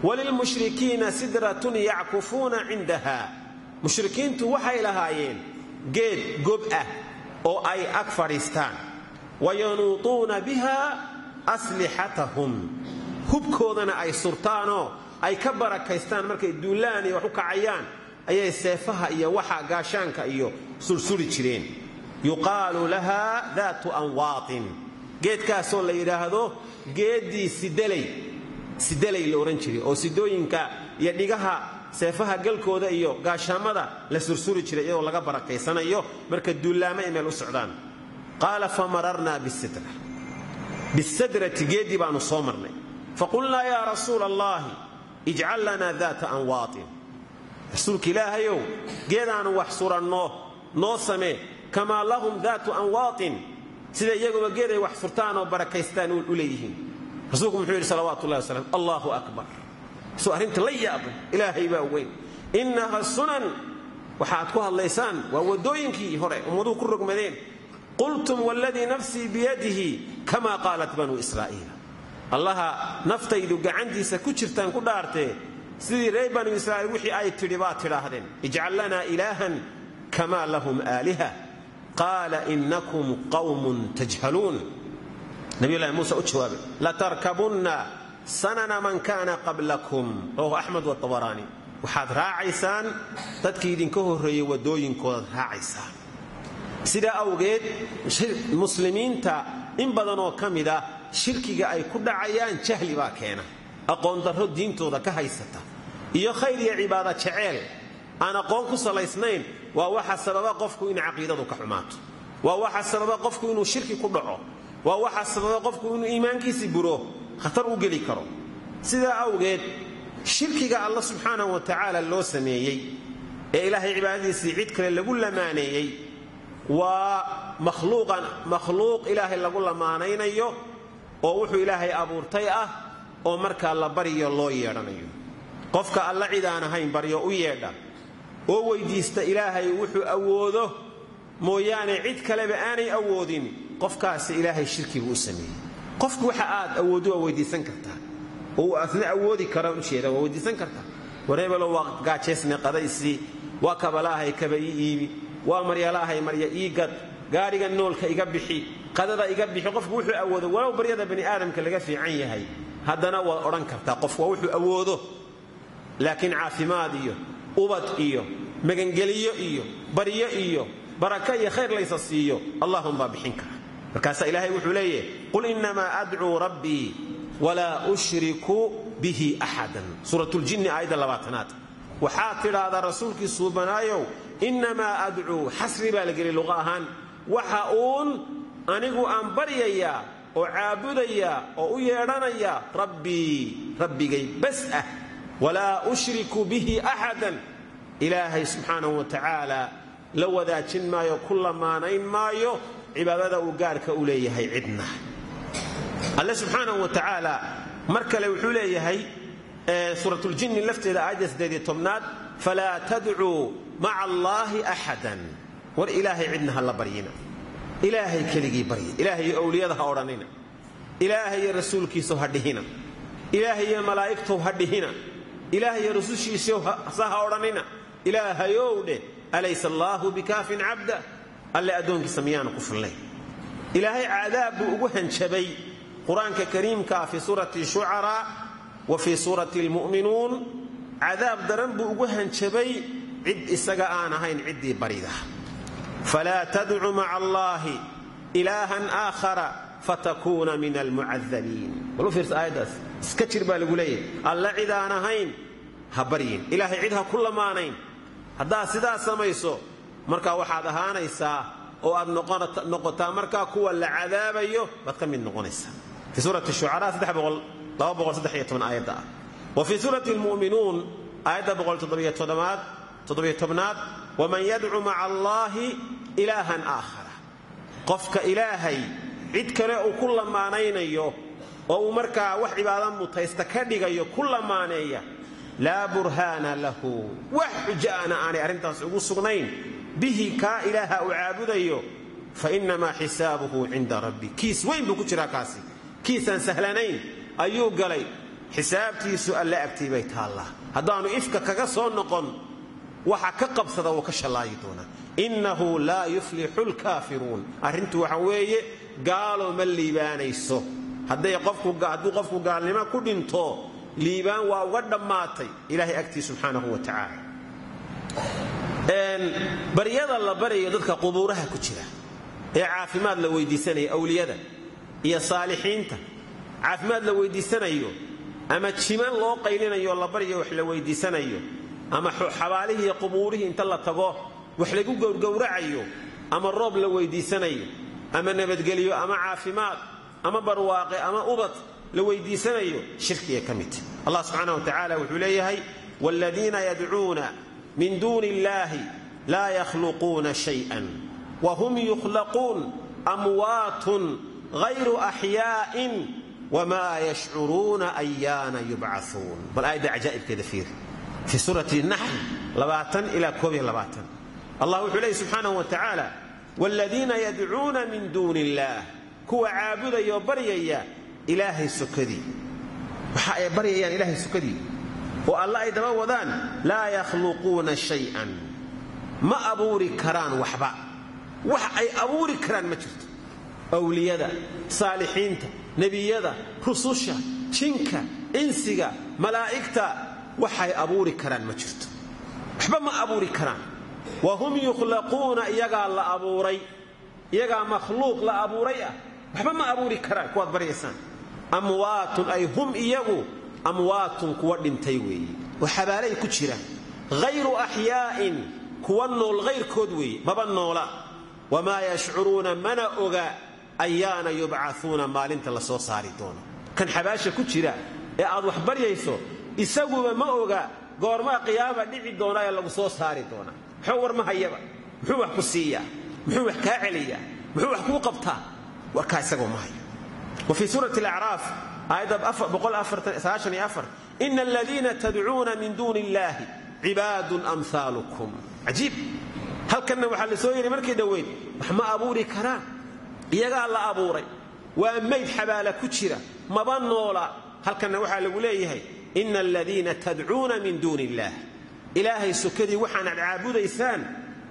walilmushrikiina sidratun yackufuuna cindaha. Mushrikiintu waxay lahaayeen geed gob ah oo ay ag fadhiistaan. Wayanuutuuna biha aslixatahum. Hubkoodana ay surtaanoo ay ka barakaystaan markay duullaan iyo wax u kacayaan ayay seefaha iyo waxa gaashaanka iyo sursuri jireen. Yuqaalu laha daatu anwaatin. Geedkaasoo la yidhaahdo geeddii sidelay la odhan jiray oo sidooyinka iyo dhigaha seefaha galkooda iyo gaashaamada la sursuri jiray iyadoo laga barakaysanayo marka duullaamo ay u socdaan. Qaala famararnaa bisadrati geeddii baannu soo marnay. Faqulnaa yaa rasuula allaahi ijcal lanaa daata anwaatin rasuulka ilaahayow geedaannu wax suranno noo samee kamaa lahum daatu anwaatin. Sida iyaguba geed ay wax furtaan oo barakaystaan u leeyihiin. Rasuulku muxuu yidhi salawaatu ullahi wasalam allahu akbar. Soo arrinta la baa weyn. Innaha sunan waxaad ku hadlaysaan waa waddooyinkii hore ummaduhu ku rogmadeen. Qultum waladii nafsii biyadihi kama qaalat banuu israa'iila allaha naftaydu gacantiisa ku jirtaan ku dhaartee sidii reer banu israa'iil wixii ay tidhi baad tidhaahdeen ijcal lanaa ilaahan kama lahum aaliha qaala inakum qawmun tajhaluun. Nabiyulahi muuse u jawaabay latarkabunna sanana man kaana qablakum. Rawahu axmed waabaraani waxaad raacaysaan dadkii idinka horreeyey waddooyinkoodaad raacaysaan. Sidaa awgeed muslimiinta in badanoo ka mid ah shirkiga ay ku dhacayaan jahli baa keena aqoon darro diintooda ka haysata. Iyo khayr iyo cibaada jeceel aan aqoon ku salaysnayn waa waxa sababa qofku in caqiidadu ka xumaato. Waa waxa sababa qofku inuu shirki ku dhaco. Waa waxa sababa qofku inuu iimaankiisi buro khatar u geli karo. Sidaa awgeed shirkiga alla subxaanahu wa tacaala loo sameeyey ee ilaahay cibaadadiisii cid kale lagu lamaaneeyey waa makhluuq ilaahay lagu lamaanaynayo oo wuxuu ilaahay abuurtay ah oo markaa la baryo loo yeedhanayo. Qofka alla cid aan u yeedha oo weyddiista ilaahay wuxuu awoodo mooyaane cid kaleba aanay awoodin qofkaasi ilaahay shirki buu u sameeyey. Qofku waxa aad awooddo waa weydiisan kartaa. Oo uu asna awoodi kara ujeeda waa weydiisan kartaa. Wareebelo waa gaajaysne qadaysii waa kabalaahay kaba ii iibi waa maryalaahay marya ii gad gaadhiga noolka iga bixi qadada iga bixi qofku wuxuu awoodo walow baryada bani aadamka laga fiican yahay haddana waad odhan kartaa qof waa wuxuu awoodo. Laakiin caafimaad iyo ubad iyo magangeliyo iyo baryo iyo baraka iyo khayr laysa siiyo allahunbaa bixin kara markaasaa ilaahay wuxuu leeyahy qul innamaa adcuu rabbii walaa ushriku bihi axadan. Suuratuljinni aayadda labaatanaad. Waxaad tidhaahdaa rasuulkii suubanaayow innamaa adcuu xasri baa la geli luqa ahaan. Waxa uun anigu aan baryayaa oo caabudaya oo u yeedhanaya rabbii rabbigay bas ah. Walaa ushriku bihi axadan ilaahay subxaanahu wa tacaala la wadaajin maayo ku lamaanayn maayo cibaadada uu gaarka u leeyahay cidna. Alle subxaanahu wa tacaala mar kale wuxuu leeyahay suuratuljinni lafteeda aayadda saddeediyo tobnaad falaa tadcuu maca allaahi axadan war ilaahay cidna la baryina ilaahay keligii barya. Ilaahay iyo owliyada ha odhanina. Ilaahay iyo rasuulkiisu ha dhihina. Ilaahay iyo malaa'igtow ha dhihina. Ilaahay iyo rusushiisiiw sa ha odhanina. Ilaahayow dheh alaysa allaahu bikaafin cabda. Alle addoonkiisa miyaanu ku filnay ilaahay cadaab buu ugu hanjabay qur'aanka kariimkaa fii suurati shucaraa wa fii suurati almu'minuun. Cadaab daran buu ugu hanjabay cid isaga aan ahayn ciddii barida falaa tadcu maca allaahi ilaahan aakhara fatakuuna min almucadabiin walu fiirsa aayaddaas iska jir baa lagu leeyahay alla cid aan ahayn ha baryin ilaahay cid ha ku lamaanayn haddaad sidaa samayso markaa waxaad ahaanaysaa oo aad noqotaa markaa kuwa la cadaabayo baad ka mid noqonaysaa fii suurati shucaraa aayadda ah wa fii suurati lmu'minuun aayadda aad waman yadcu maca allaahi ilaahan aakhara qofka ilaahay cid kale uu ku lamaanaynayo oo uu markaa wax cibaada mutaysta ka dhigayo ku lamaaneeya laa burhaana lahu wax xujaana aanay arrintaas ugu sugnayn bihi kaa ilaaha uu caabudayo fa innamaa xisaabuhu cinda rabbi kiis weyn buu ku jiraa kaasi kiisaan sahlanayn ayuu galay xisaabtiisu alle agtii bay taallaa haddaannu ifka kaga soo noqon waxa ka qabsada wuu ka shallaayi doonaa innahu laa yuflixu lkaafiruun arrintu waxa weeye gaalo ma liibaanayso. Hadduu qofku gaalnimo ku dhinto liibaan waa uga dhammaatay ilaahay agtii subxaanahu wa tacaala. Baryada la baryayo dadka qubuuraha ku jira ee caafimaad la weydiisanaya awliyada iyo saalixiinta. Caafimaad la weydiisanayo ama jiman loo qaylinayo la baryayo wax la weydiisanayo ama xabaalihii iyo qubuurihii inta la tago wax lagu gowrgowracayo ama roob la weydiisanayo ama nabadgelyo ama caafimaad ama barwaaqe ama ubad la weydiisanayo shirkiga ka midta allah subxaana wa tacaala wuxuu leeyahay waaladiina yadcuuna min duuni illaahi laa yakhluquuna shayan wahum yukhlaquun amwaatun hayru axyaa'in wmaa yashcuruuna ayaana yubcauun bal aayadda cajaa'ibkeeda fiir fii suurati naxl ilaa allah wuxuu leeyay subxaanahu wa tacaala waaladiina yadcuuna min duuni illaah kuwa caabudaya oo baryaya ilaahay sokadii waxa ay baryayaan ilaahay sokadii oo alla ay daba wadaan laa yakhluquuna shay-an. Ma abuuri karaan waxba. Wax ay abuuri karaan ma jirto. Awliyada saalixiinta nebiyada rususha jinka insiga malaa'igta waxay abuuri karaan ma jirto. Waxba ma abuuri karaan. Wa hum yukhlaquuna iyagaa la abuuray. Iyagaa makhluuq la abuuray ah. Waxba ma abuuri karaan kuwaad baryaysaan. Amwaatun ay hum iyagu amwaatun kuwa dhintay weeye oo xabaalay ku jiraan. Hayru axyaa'in kuwa nool hayrkood weeye maba noola. Wamaa yashcuruuna mana oga ayaana yubcauuna maalinta la soo saari doono. Kan xabaasha ku jira ee aad wax baryayso isaguba ma oga goormaa qiyaama dhici doona ee lagu soo saari doona muxuu war ma hayaba. Muxuu wax ku siiyaa. Muxuu wax kaa celiyaa. Muxuu wax kuu qabtaa. Warkaa isagoo ma hayo wa fii suurati alacraaf aayadda ina aladiina tadcuuna min duuni illaahi cibaadun amhaalukum cajiib. Halkanna waxaa la soo yidhi markii dhoweyd wax ma abuuri karaan? Iyagaa la abuuray. Waa mayd xabaala ku jira. Maba noola. Halkanna waxaa lagu leeyahay ina aladiina tadcuuna min duuni illaah ilaahay sokadii waxaanaad caabudaysaan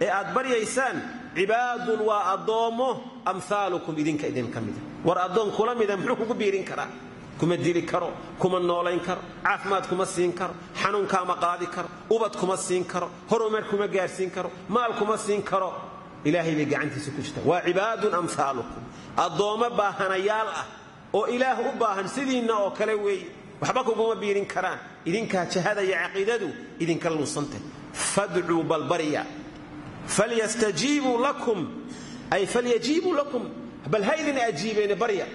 ee aad baryaysaan cibaadun waa addoommo amhaalukum idinka idinka mida war addoon kula mida muxuu kugu biirin karaa kuma dili karo kuma noolayn karo caafimaad kuma siin karo xanuunkaama qaadi karo ubad kuma siin karo horumar kuma gaarsiin karo maal kuma siin karo ilaahay bay gacantiisa ku jirtaa waa cibaadun amhaalukum addoommo baahanayaal ah oo ilaah u baahan sidiinna oo kale weeye waxba kuguma biirin karaan. Idinkaa jahada iyo caqiidadu idinka luusantay. Fadcuu balbarya falyastajiibuu lakum. Ay falyajiibuu lakum. Bal ha idin ajiibeene barya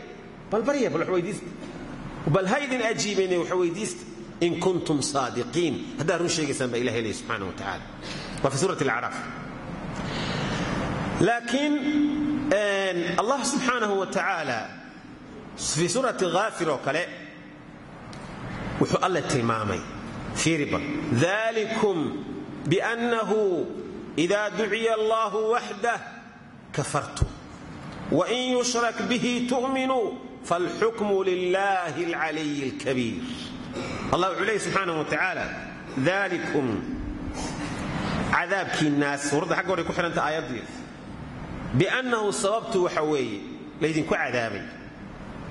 bal barya bal haydin ajiibeen wax weydiista in kuntum saadiqiin. Haddaad run sheegaysaan baa ilahay leeyahy subxaana wa tacaala. Waa fi suurati alacraaf. Laakiin allah subxaanahu wa tacaala fii suurati haafir oo kale wuxuu alle tilmaamay. Fiiriba dalikum biannahu ida duciya allahu waxdah kafartum. Wain yushrak bihi tu'minuu falxukmu lilahi alcaliy alkabiir. Allah wuxuu leeyay wa tacaala dalikum cadaabkii naas suuradda xagga horay ku xidhanta aayaddu biannahu sababtu waxa weeye laydinku cadaabay.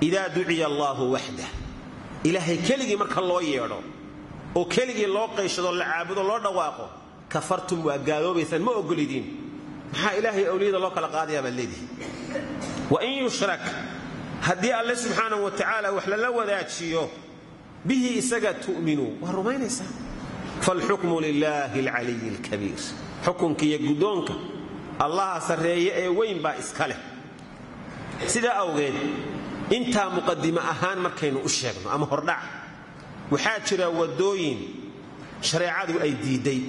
Idaa duciya allaahu waxdah ilaahay keligii marka loo yeedho oo keligii loo qayshado la caabudo loo dhawaaqo kafartum waa gaaloobaysaan ma ogolidiin maxaa ilaahay awliyada loo kala qaadayaa baad leedihi. Wain yushrak haddii alle subxaanahu wa tacaala wax lala wadaajiyo bihi isaga tu'minuu waa rumaynaysaa? Falxukmu lilaahi alcaliyi alkabiir. Xukunka iyo guddoonka allaha sarreeye ee weyn baa iska leh. Awgeed intaa muqadimo ahaan markaynu u sheegno ama hordhac waxaa jira waddooyin shareecadu ay diidday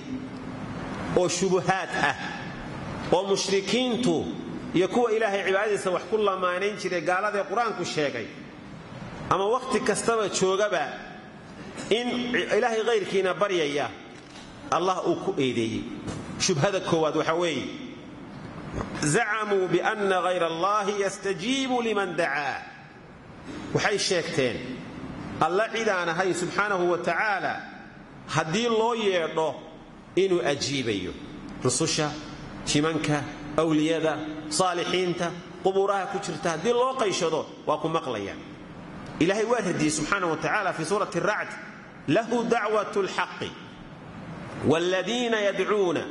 oo shubuhaad ah oo mushrikiintu iyo kuwa ilaahay cibaadadiisa wax ku lamaanayn jiray gaaladee qur'aanku sheegay. Ama wakhti kastaba joogaba in ilaahay kayrkiina baryaya allah uu ku eedeeyey. Shubhada koowaad waxa weeye zacamuu bianna hayr allahi yastajiibu liman dacaa waxay sheegteen alla cidaan ahay subxaanahu wa tacaala haddii loo yeedho inuu ajiibayo. Rususha jimanka awliyada saalixiinta qubuuraha ku jirta haddii loo qayshado waa ku maqlayaan. Ilaahay waa radiyey subxaana wa tacala fii suurati racd lahu dacwat lxaqi wladiina yadcuuna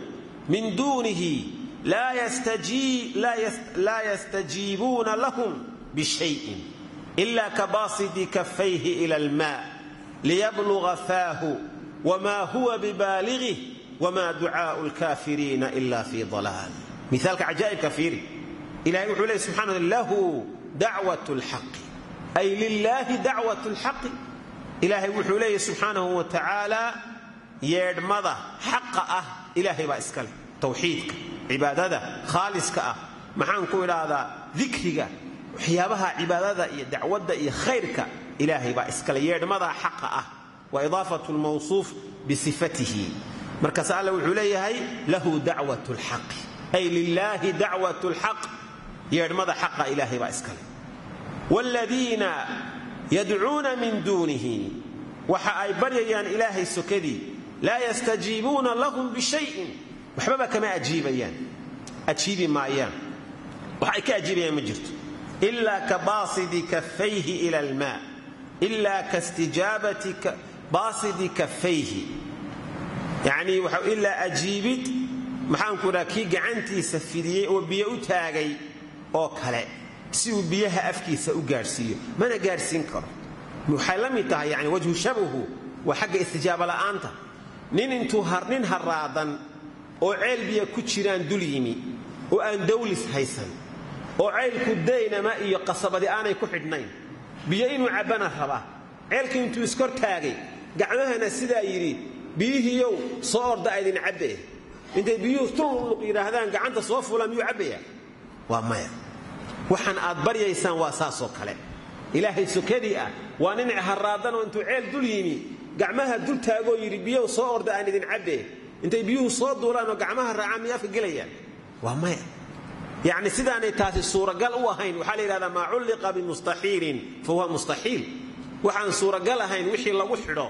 min duunihi laa yastajiibuuna lahum bishayin ila kabasidi kafayhi ila almaa liyabluga faahu wma huwa bibaaligih wma ducaau lkafiriina ila fi dalaal miaalka cajaa'ibka fiiri ilahay wuxuu leey subxana lahu dacwat lxaqi ay lilaahi dacwat lxaqi ilaahay wuxuu leeyahy subxaanahu wa tacaala yeedhmada xaqa ah ilaahay baa iska leh tawxiidka cibaadada khaaliska ah maxaan ku idhaahdaa dikriga waxyaabaha cibaadada iyo dacwadda iyo khayrka ilaahay baa iskale yeedhmadaa xaqa ah. Wa idaafat lmawsuuf bisifatihi markaas alla wuxuu leeyahay lahu dacwat lxaqi ay lilaahi dacwat lxaq yeedhmada xaqa ilaahay baa iskale wladiina yadcuuna min duunihi. Waxa ay baryayaan ilaahay sokadii laa yastajiibuuna lahum bishayin waxbaba kama ajiibayaan. Ajiibi maayaan. Wax ay ka ajiibayaan ma ilaa ka baasidi kafayhi ila almaa ilaa kastijaabati baasidi kafayhi yacnii ilaa ajiibid maxaanku idhaha kii gacantiisa fidiyey oo biyo u taagay oo kale si uu biyaha afkiisa u gaadhsiiyo mana gaadhsiin karo waxay la mid tahay yani wajhu shabahu waa xagga istijaaba oo ceel biya ku jiraan dul oo aan oo ceylku daynama iyo qasabadi aanay ku xidhnayn. Biyo inuu cabbana rabaa ceelkii intuu iskor taagay gacmahana sidaa yidhi biyihiiyow soo orda aydin cabbe. Intay biyuhu tulluq yidhaahdaan gacanta soo fuulaan miyuu cabbaya waa maya. Waxaan aad baryaysaan waa saasoo kale. Ilaahay sokadii ah waa nin haraadanoo intuu ceel dul yimi gacmaha dul taagoo yidhi biyow soo orda aan idin cabbe intay biyuhu soo duulaanoo gacmaha raacaan miy afka waa maya yacni sidaanay taasi suuragal u ahayn waxaa la yidhahdaa maa culliqa bimustaxiilin fa huwa mustaxiil. Waxaan suuragal ahayn wixii lagu xidho.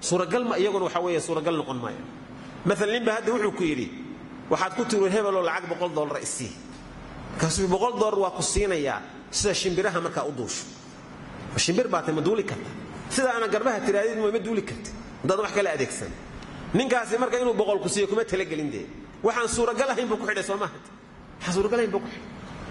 Suuragal ma iyaguna waxa weeye suuragal noqon maayo. Maala ninba hadda wuxuu ku yidhi waxaad ku tiri hebeloo lacag boqol dollar isii markaasuu boqol dollar waa ku siinayaa sida shimbiraha markaa u duusho. Shimbir baatay ma duuli karta. Sida aanan garbaha tiraadid ma duuli karta haddaad marka inuu boqol ku siiyo kuma talagelin dee. Waxaan suuragal ahayn buu ku xidhay soo waxaan suuragal ahayn buu ku xidhay.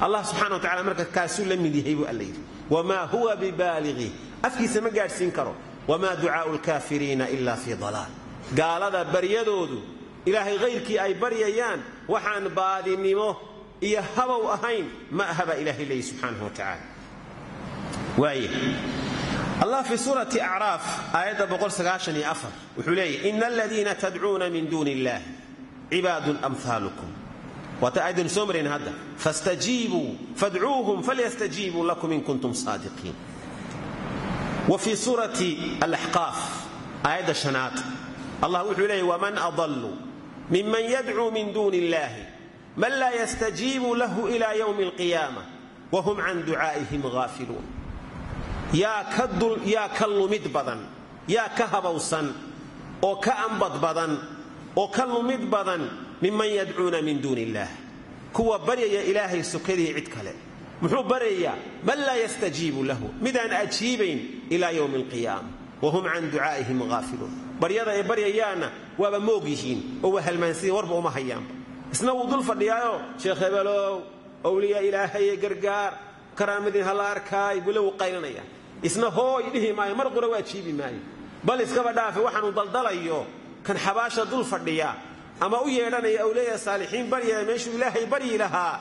Allah subxana wa tacala marka kaasuu la mid yahay buu alla yidhi wamaa huwa bibaalighi afkiisa ma gaadhsiin karo. Wamaa ducaau lkaafiriina ila fii dalaal. Gaalada baryadoodu ilaahay hayrkii ay baryayaan waxaan baadinimo iyo habow ahayn ma aha baa ilahay leeyi subxaanahu wa tacaala waaya allah fi suurati acraaf aayadda wuxuu leeyahy ina aladiina tadcuuna min duuni illaah cibaadun waata aayadanu soo marayna hadda. Fastajiibuu fadcuuhum falyastajiibuu lakum in kuntum saadiqiin wa fii suurati alaxqaaf aayadda shanaad. Allah wuxuu leeyahy waman adallu miman yadcuu min duuni illahi man laa yastajiibu lahu ila ywmi alqiyaama wahum can ducaa'ihim haafiluun yaa ka lumid badan yaa ka habowsan oo ka ambad badan oo ka lumid badan miman yadcuuna min duuni illaah. Kuwa baryaya ilaahay sokadii cid kale. Muxuu baryayaa man laa yastajiibu lahu. Midaan ajiibayn ilaa ywmi alqiyaama wahum can ducaa'ihim haafiluun baryada ay baryayaanna waaba moog yihiin oo waa halmaansiyin warba uma hayaanba. Isna wuu dul fadhiyaayo sheekh hebelow owliya ilaahaye gargaar karaamadii hala arkaay bule qaylanaya isna hooy dhihi maayo mar qura waa jiibi maayo. Bal iskaba dhaafe waxaanu daldalayo kan xabaasha dul fadhiya ama u yeedhanaya awliya saalixiin baryaya meeshuu ilaahay baryi lahaa.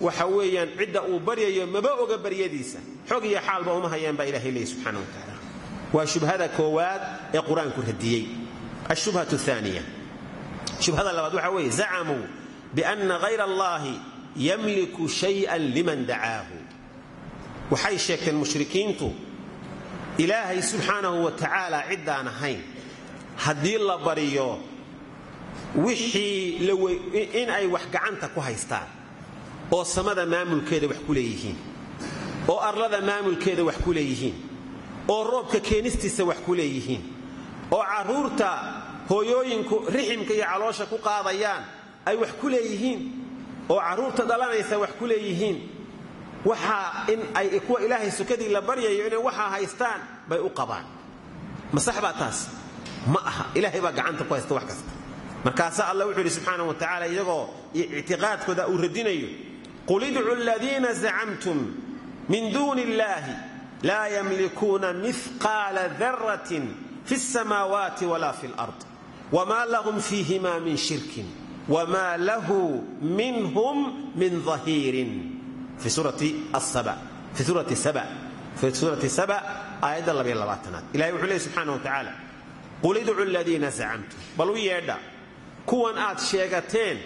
Waxa weeyaan cidda uu baryayo maba oga baryadiisa. Xog iyo xaalba uma hayaan baa ilahay leeyi subxana wa tacaala. Waa shubhada koowaad ee qur'aanku ashubhatu aaniya shubhada labaad waxa weeye zacamuu bianna hayra allahi yamliku shayan liman dacaahu. Waxay sheegteen mushrikiintu ilaahay subxaanahu wa tacaala ciddaan ahayn. Haddii la baryo wixii in ay wax gacanta ku haystaan oo samada maamulkeeda wax ku leeyihiin oo arlada maamulkeeda wax ku leeyihiin oo roobka keenistiisa wax ku leeyihiin oo carruurta hooyooyinku riximka iyo caloosha ku qaadayaan ay wax ku leeyihiin oo carruurta dhalanaysa wax ku leeyihiin waxaa in ay kuwa ilaahay sukadii la baryayo inay waxaa haystaan bay u qabaan. Ma taas. Ma aha. Ilaahay baa gacanta ku haysta wax kasta markaasaa alla wuxuu yidhi subxaana wa tacaala iyagoo ictiqaadkooda uu radinayo qul idcu ladiina zacamtum min duuni illaahi laa yamlikuuna mihqaala daratin fi اsamaawaati wala fi اlard wma lahum fiihima min shirkin wma lahu minhum min ahiirin fi suurati aayadda labaaaad ilahay wuxuu leey subxaana wa tacaala qul idcu ladiina bal u kuwan aad sheegateen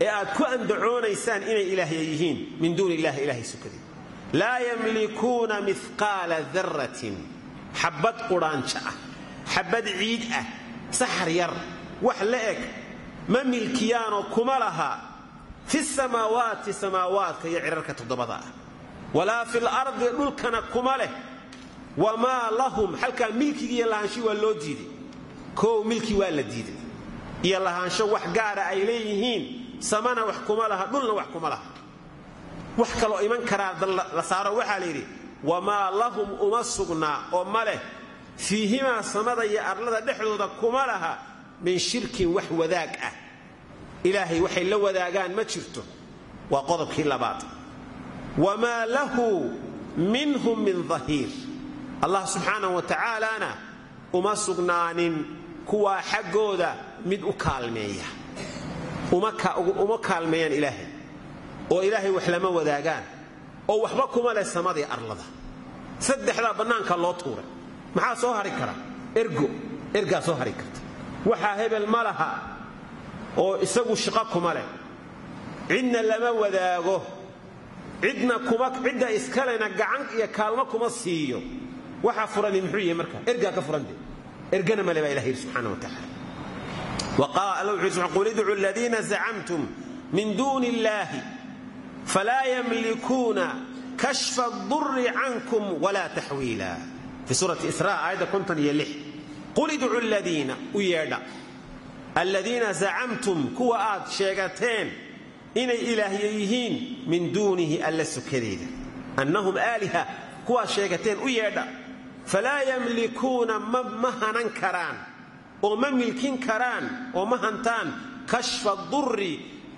ee aad ku andacoonaysaan inay ilaahya yihiin min duuni illahi ilahay sukadii laa yamlikuuna mihqaala daratin xabad qudhaanjo ah xabad ciid ah saxar yar wax la eg ma milkiyaanoo kuma laha. Fi samaawaati samaawaadka iyo cirarka toddobada ah. Walaa fil ardi dhulkana kuma leh. Wamaa lahum halkaa milkigi iyo lahaansho waa loo diiday. Koow milki waa la diiday iyo lahaansho wax gaara ay leeyihiin samana wax kuma laha dhulna wax kuma laha. Wax kaloo iman karaa la saaro waxaa la yidhi wamaa lahum uma sugnaa oo ma leh fiihimaa samada iyo arlada dhexdooda kuma laha min shirkin wax wadaag ah. Ilaahay waxay la wadaagaan ma jirto. Waa qodobkii labaad. Wamaa lahu minhum min dahiir allah subxaanah wa tacaalaana uma sugnaanin kuwaa xaggooda mid u kaalmeeya. Uma kaalmeeyaan ilaahay. Oo ilaahay wax lama wadaagaan. Oo waxba kuma leh samadii arlada. Saddexdaa bannaanka loo tuuray. Maxaa soo hari kara? Ergo ergaa soo hari karta. Waxaa hebel ma laha oo isagu shaqo kuma leh. Cidna lama wadaago. Cidna cidda iskalena gacan iyo kaalmo kuma siiyo. Waxaa furani muxuu yihi marka? Ergaa ka furande ergana male baa ilah yidhi subxana wa tacaala alla wuxuu yidhi qul idcu aladiina zacamtum min duuni illaahi falaa yamlikuuna kashfa adurri cankum walaa taxwiila fi suurati isra aayadda konton iyo qul idcu ladiina u yeedha aladiina kuwa aad sheegateen inay ilaahya yihiin min duunihi alla sukadeeda annahum aaliha kuwaad sheegateen u falaa yamlikuuna ma hanan karaan oo ma milkin karaan oo ma hantaan kashfa durri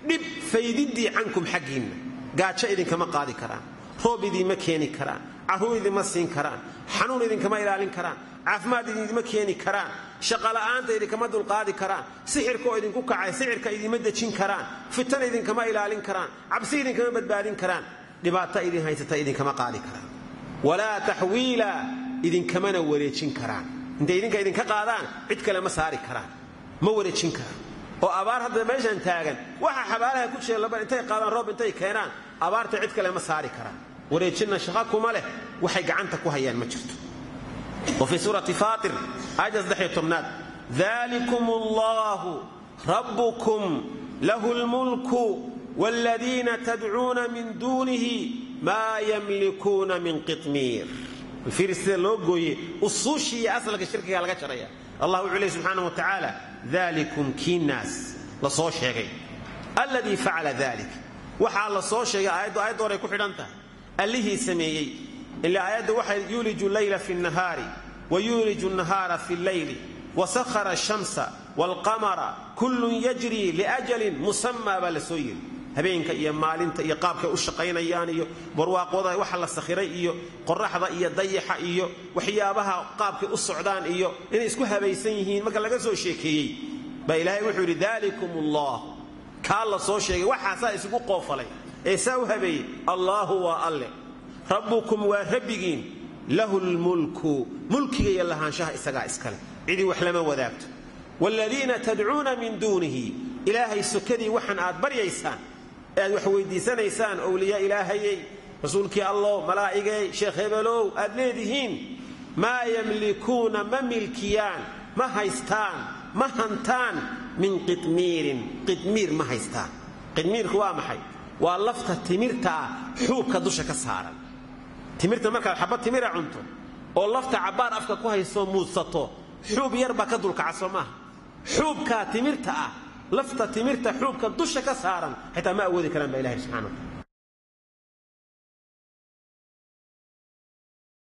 dhib faydiddii cankum xaggiinna gaajo idinkama qaadi karaan roob idiinma keeni karaan carruur idinma siin karaan xanuun idinkama ilaalin karaan caafimaad idinma keeni karaan shaqola'aanta idinkama dulqaadi karaan sixirkaoo idinku kacay sixirka idinma dejin karaan fitan idinkama ilaalin karaan cabsi idinkama badbaadin karaan dhibaato idin haysata idinkama qaadi karaan walaa taxwiila idinkamana wareejin karaan. Intay idinka idinka qaadaan cid kale ma saari karaan. Ma wareejin karaan. Oo abaar hadda meeshan taagan waxa xabaalaha ku jeellaba intay qaadaan roob intay keenaan abaarta cid kale ma saari karaan. Wareejinna shaqa kuma leh waxay gacanta ku hayaan ma jirto. Wa fii suurati faatir aayadda saddex tobnaad. Dalikum allahu rabbukum lahu lmulku waaladiina tadcuuna min duunihi maa yamlikuuna min qitmiir sida loo gooye usuushii iyo asalka shirkiga laga jaraya. Allah wuxuu leey subxaana wa tacaala dalikum kiinaas la soo sheegay. Alladii facala dalik waxaa la soo sheegay aayaddu aayadda horay ku xidhan tahay. Allihii sameeyey. Ilaa aayaddu waxay yuuliju leyla fi nnahaari wa yuuliju nahaara fi leyli wasahara baa la yidhi habeenka iyo maalinta iyo qaabkay u shaqaynayaan iyo barwaaqooda waxa la sakhiray iyo qoraxda iyo dayaxa iyo waxyaabaha qaabkay u socdaan iyo inay isku habaysan yihiin marka laga soo sheekeeyey baa ilaahay wuxuu yidhi dalikum la soo sheegay waxaasaa isugu qoofalay ee saa u habeeyey allaahu waa alle rabbukum waa rabbigiin lahu lmulku mulkiga iyo lahaanshaha isagaa iskale. Cidii wax lama wadaagto. Waaladiina tadcuuna min duunihi ilaahay sokadii waxaan aad baryaysaan aad wax weydiisanaysaan owliya ilaahayey rasuulkii allow malaa'igey sheekh hebelow aad leedihiin maa yamlikuuna ma milkiyaan ma haystaan ma hantaan min qitmiirin. Qitmiir ma haystaan. Qitmiirku waa maxay? Waa lafta timirta ah xuubka dusha ka saaran. Timirta markaad xabba timira cunto oo lafta cabbaar afka ku hayso muudsato xuub yarbaa ka dulkacaso maaha. Xuubkaa timirta ah lafta timirta xuubka dusha ka saaran xitaa ma awoodi karaan baa ilahi subxana wataala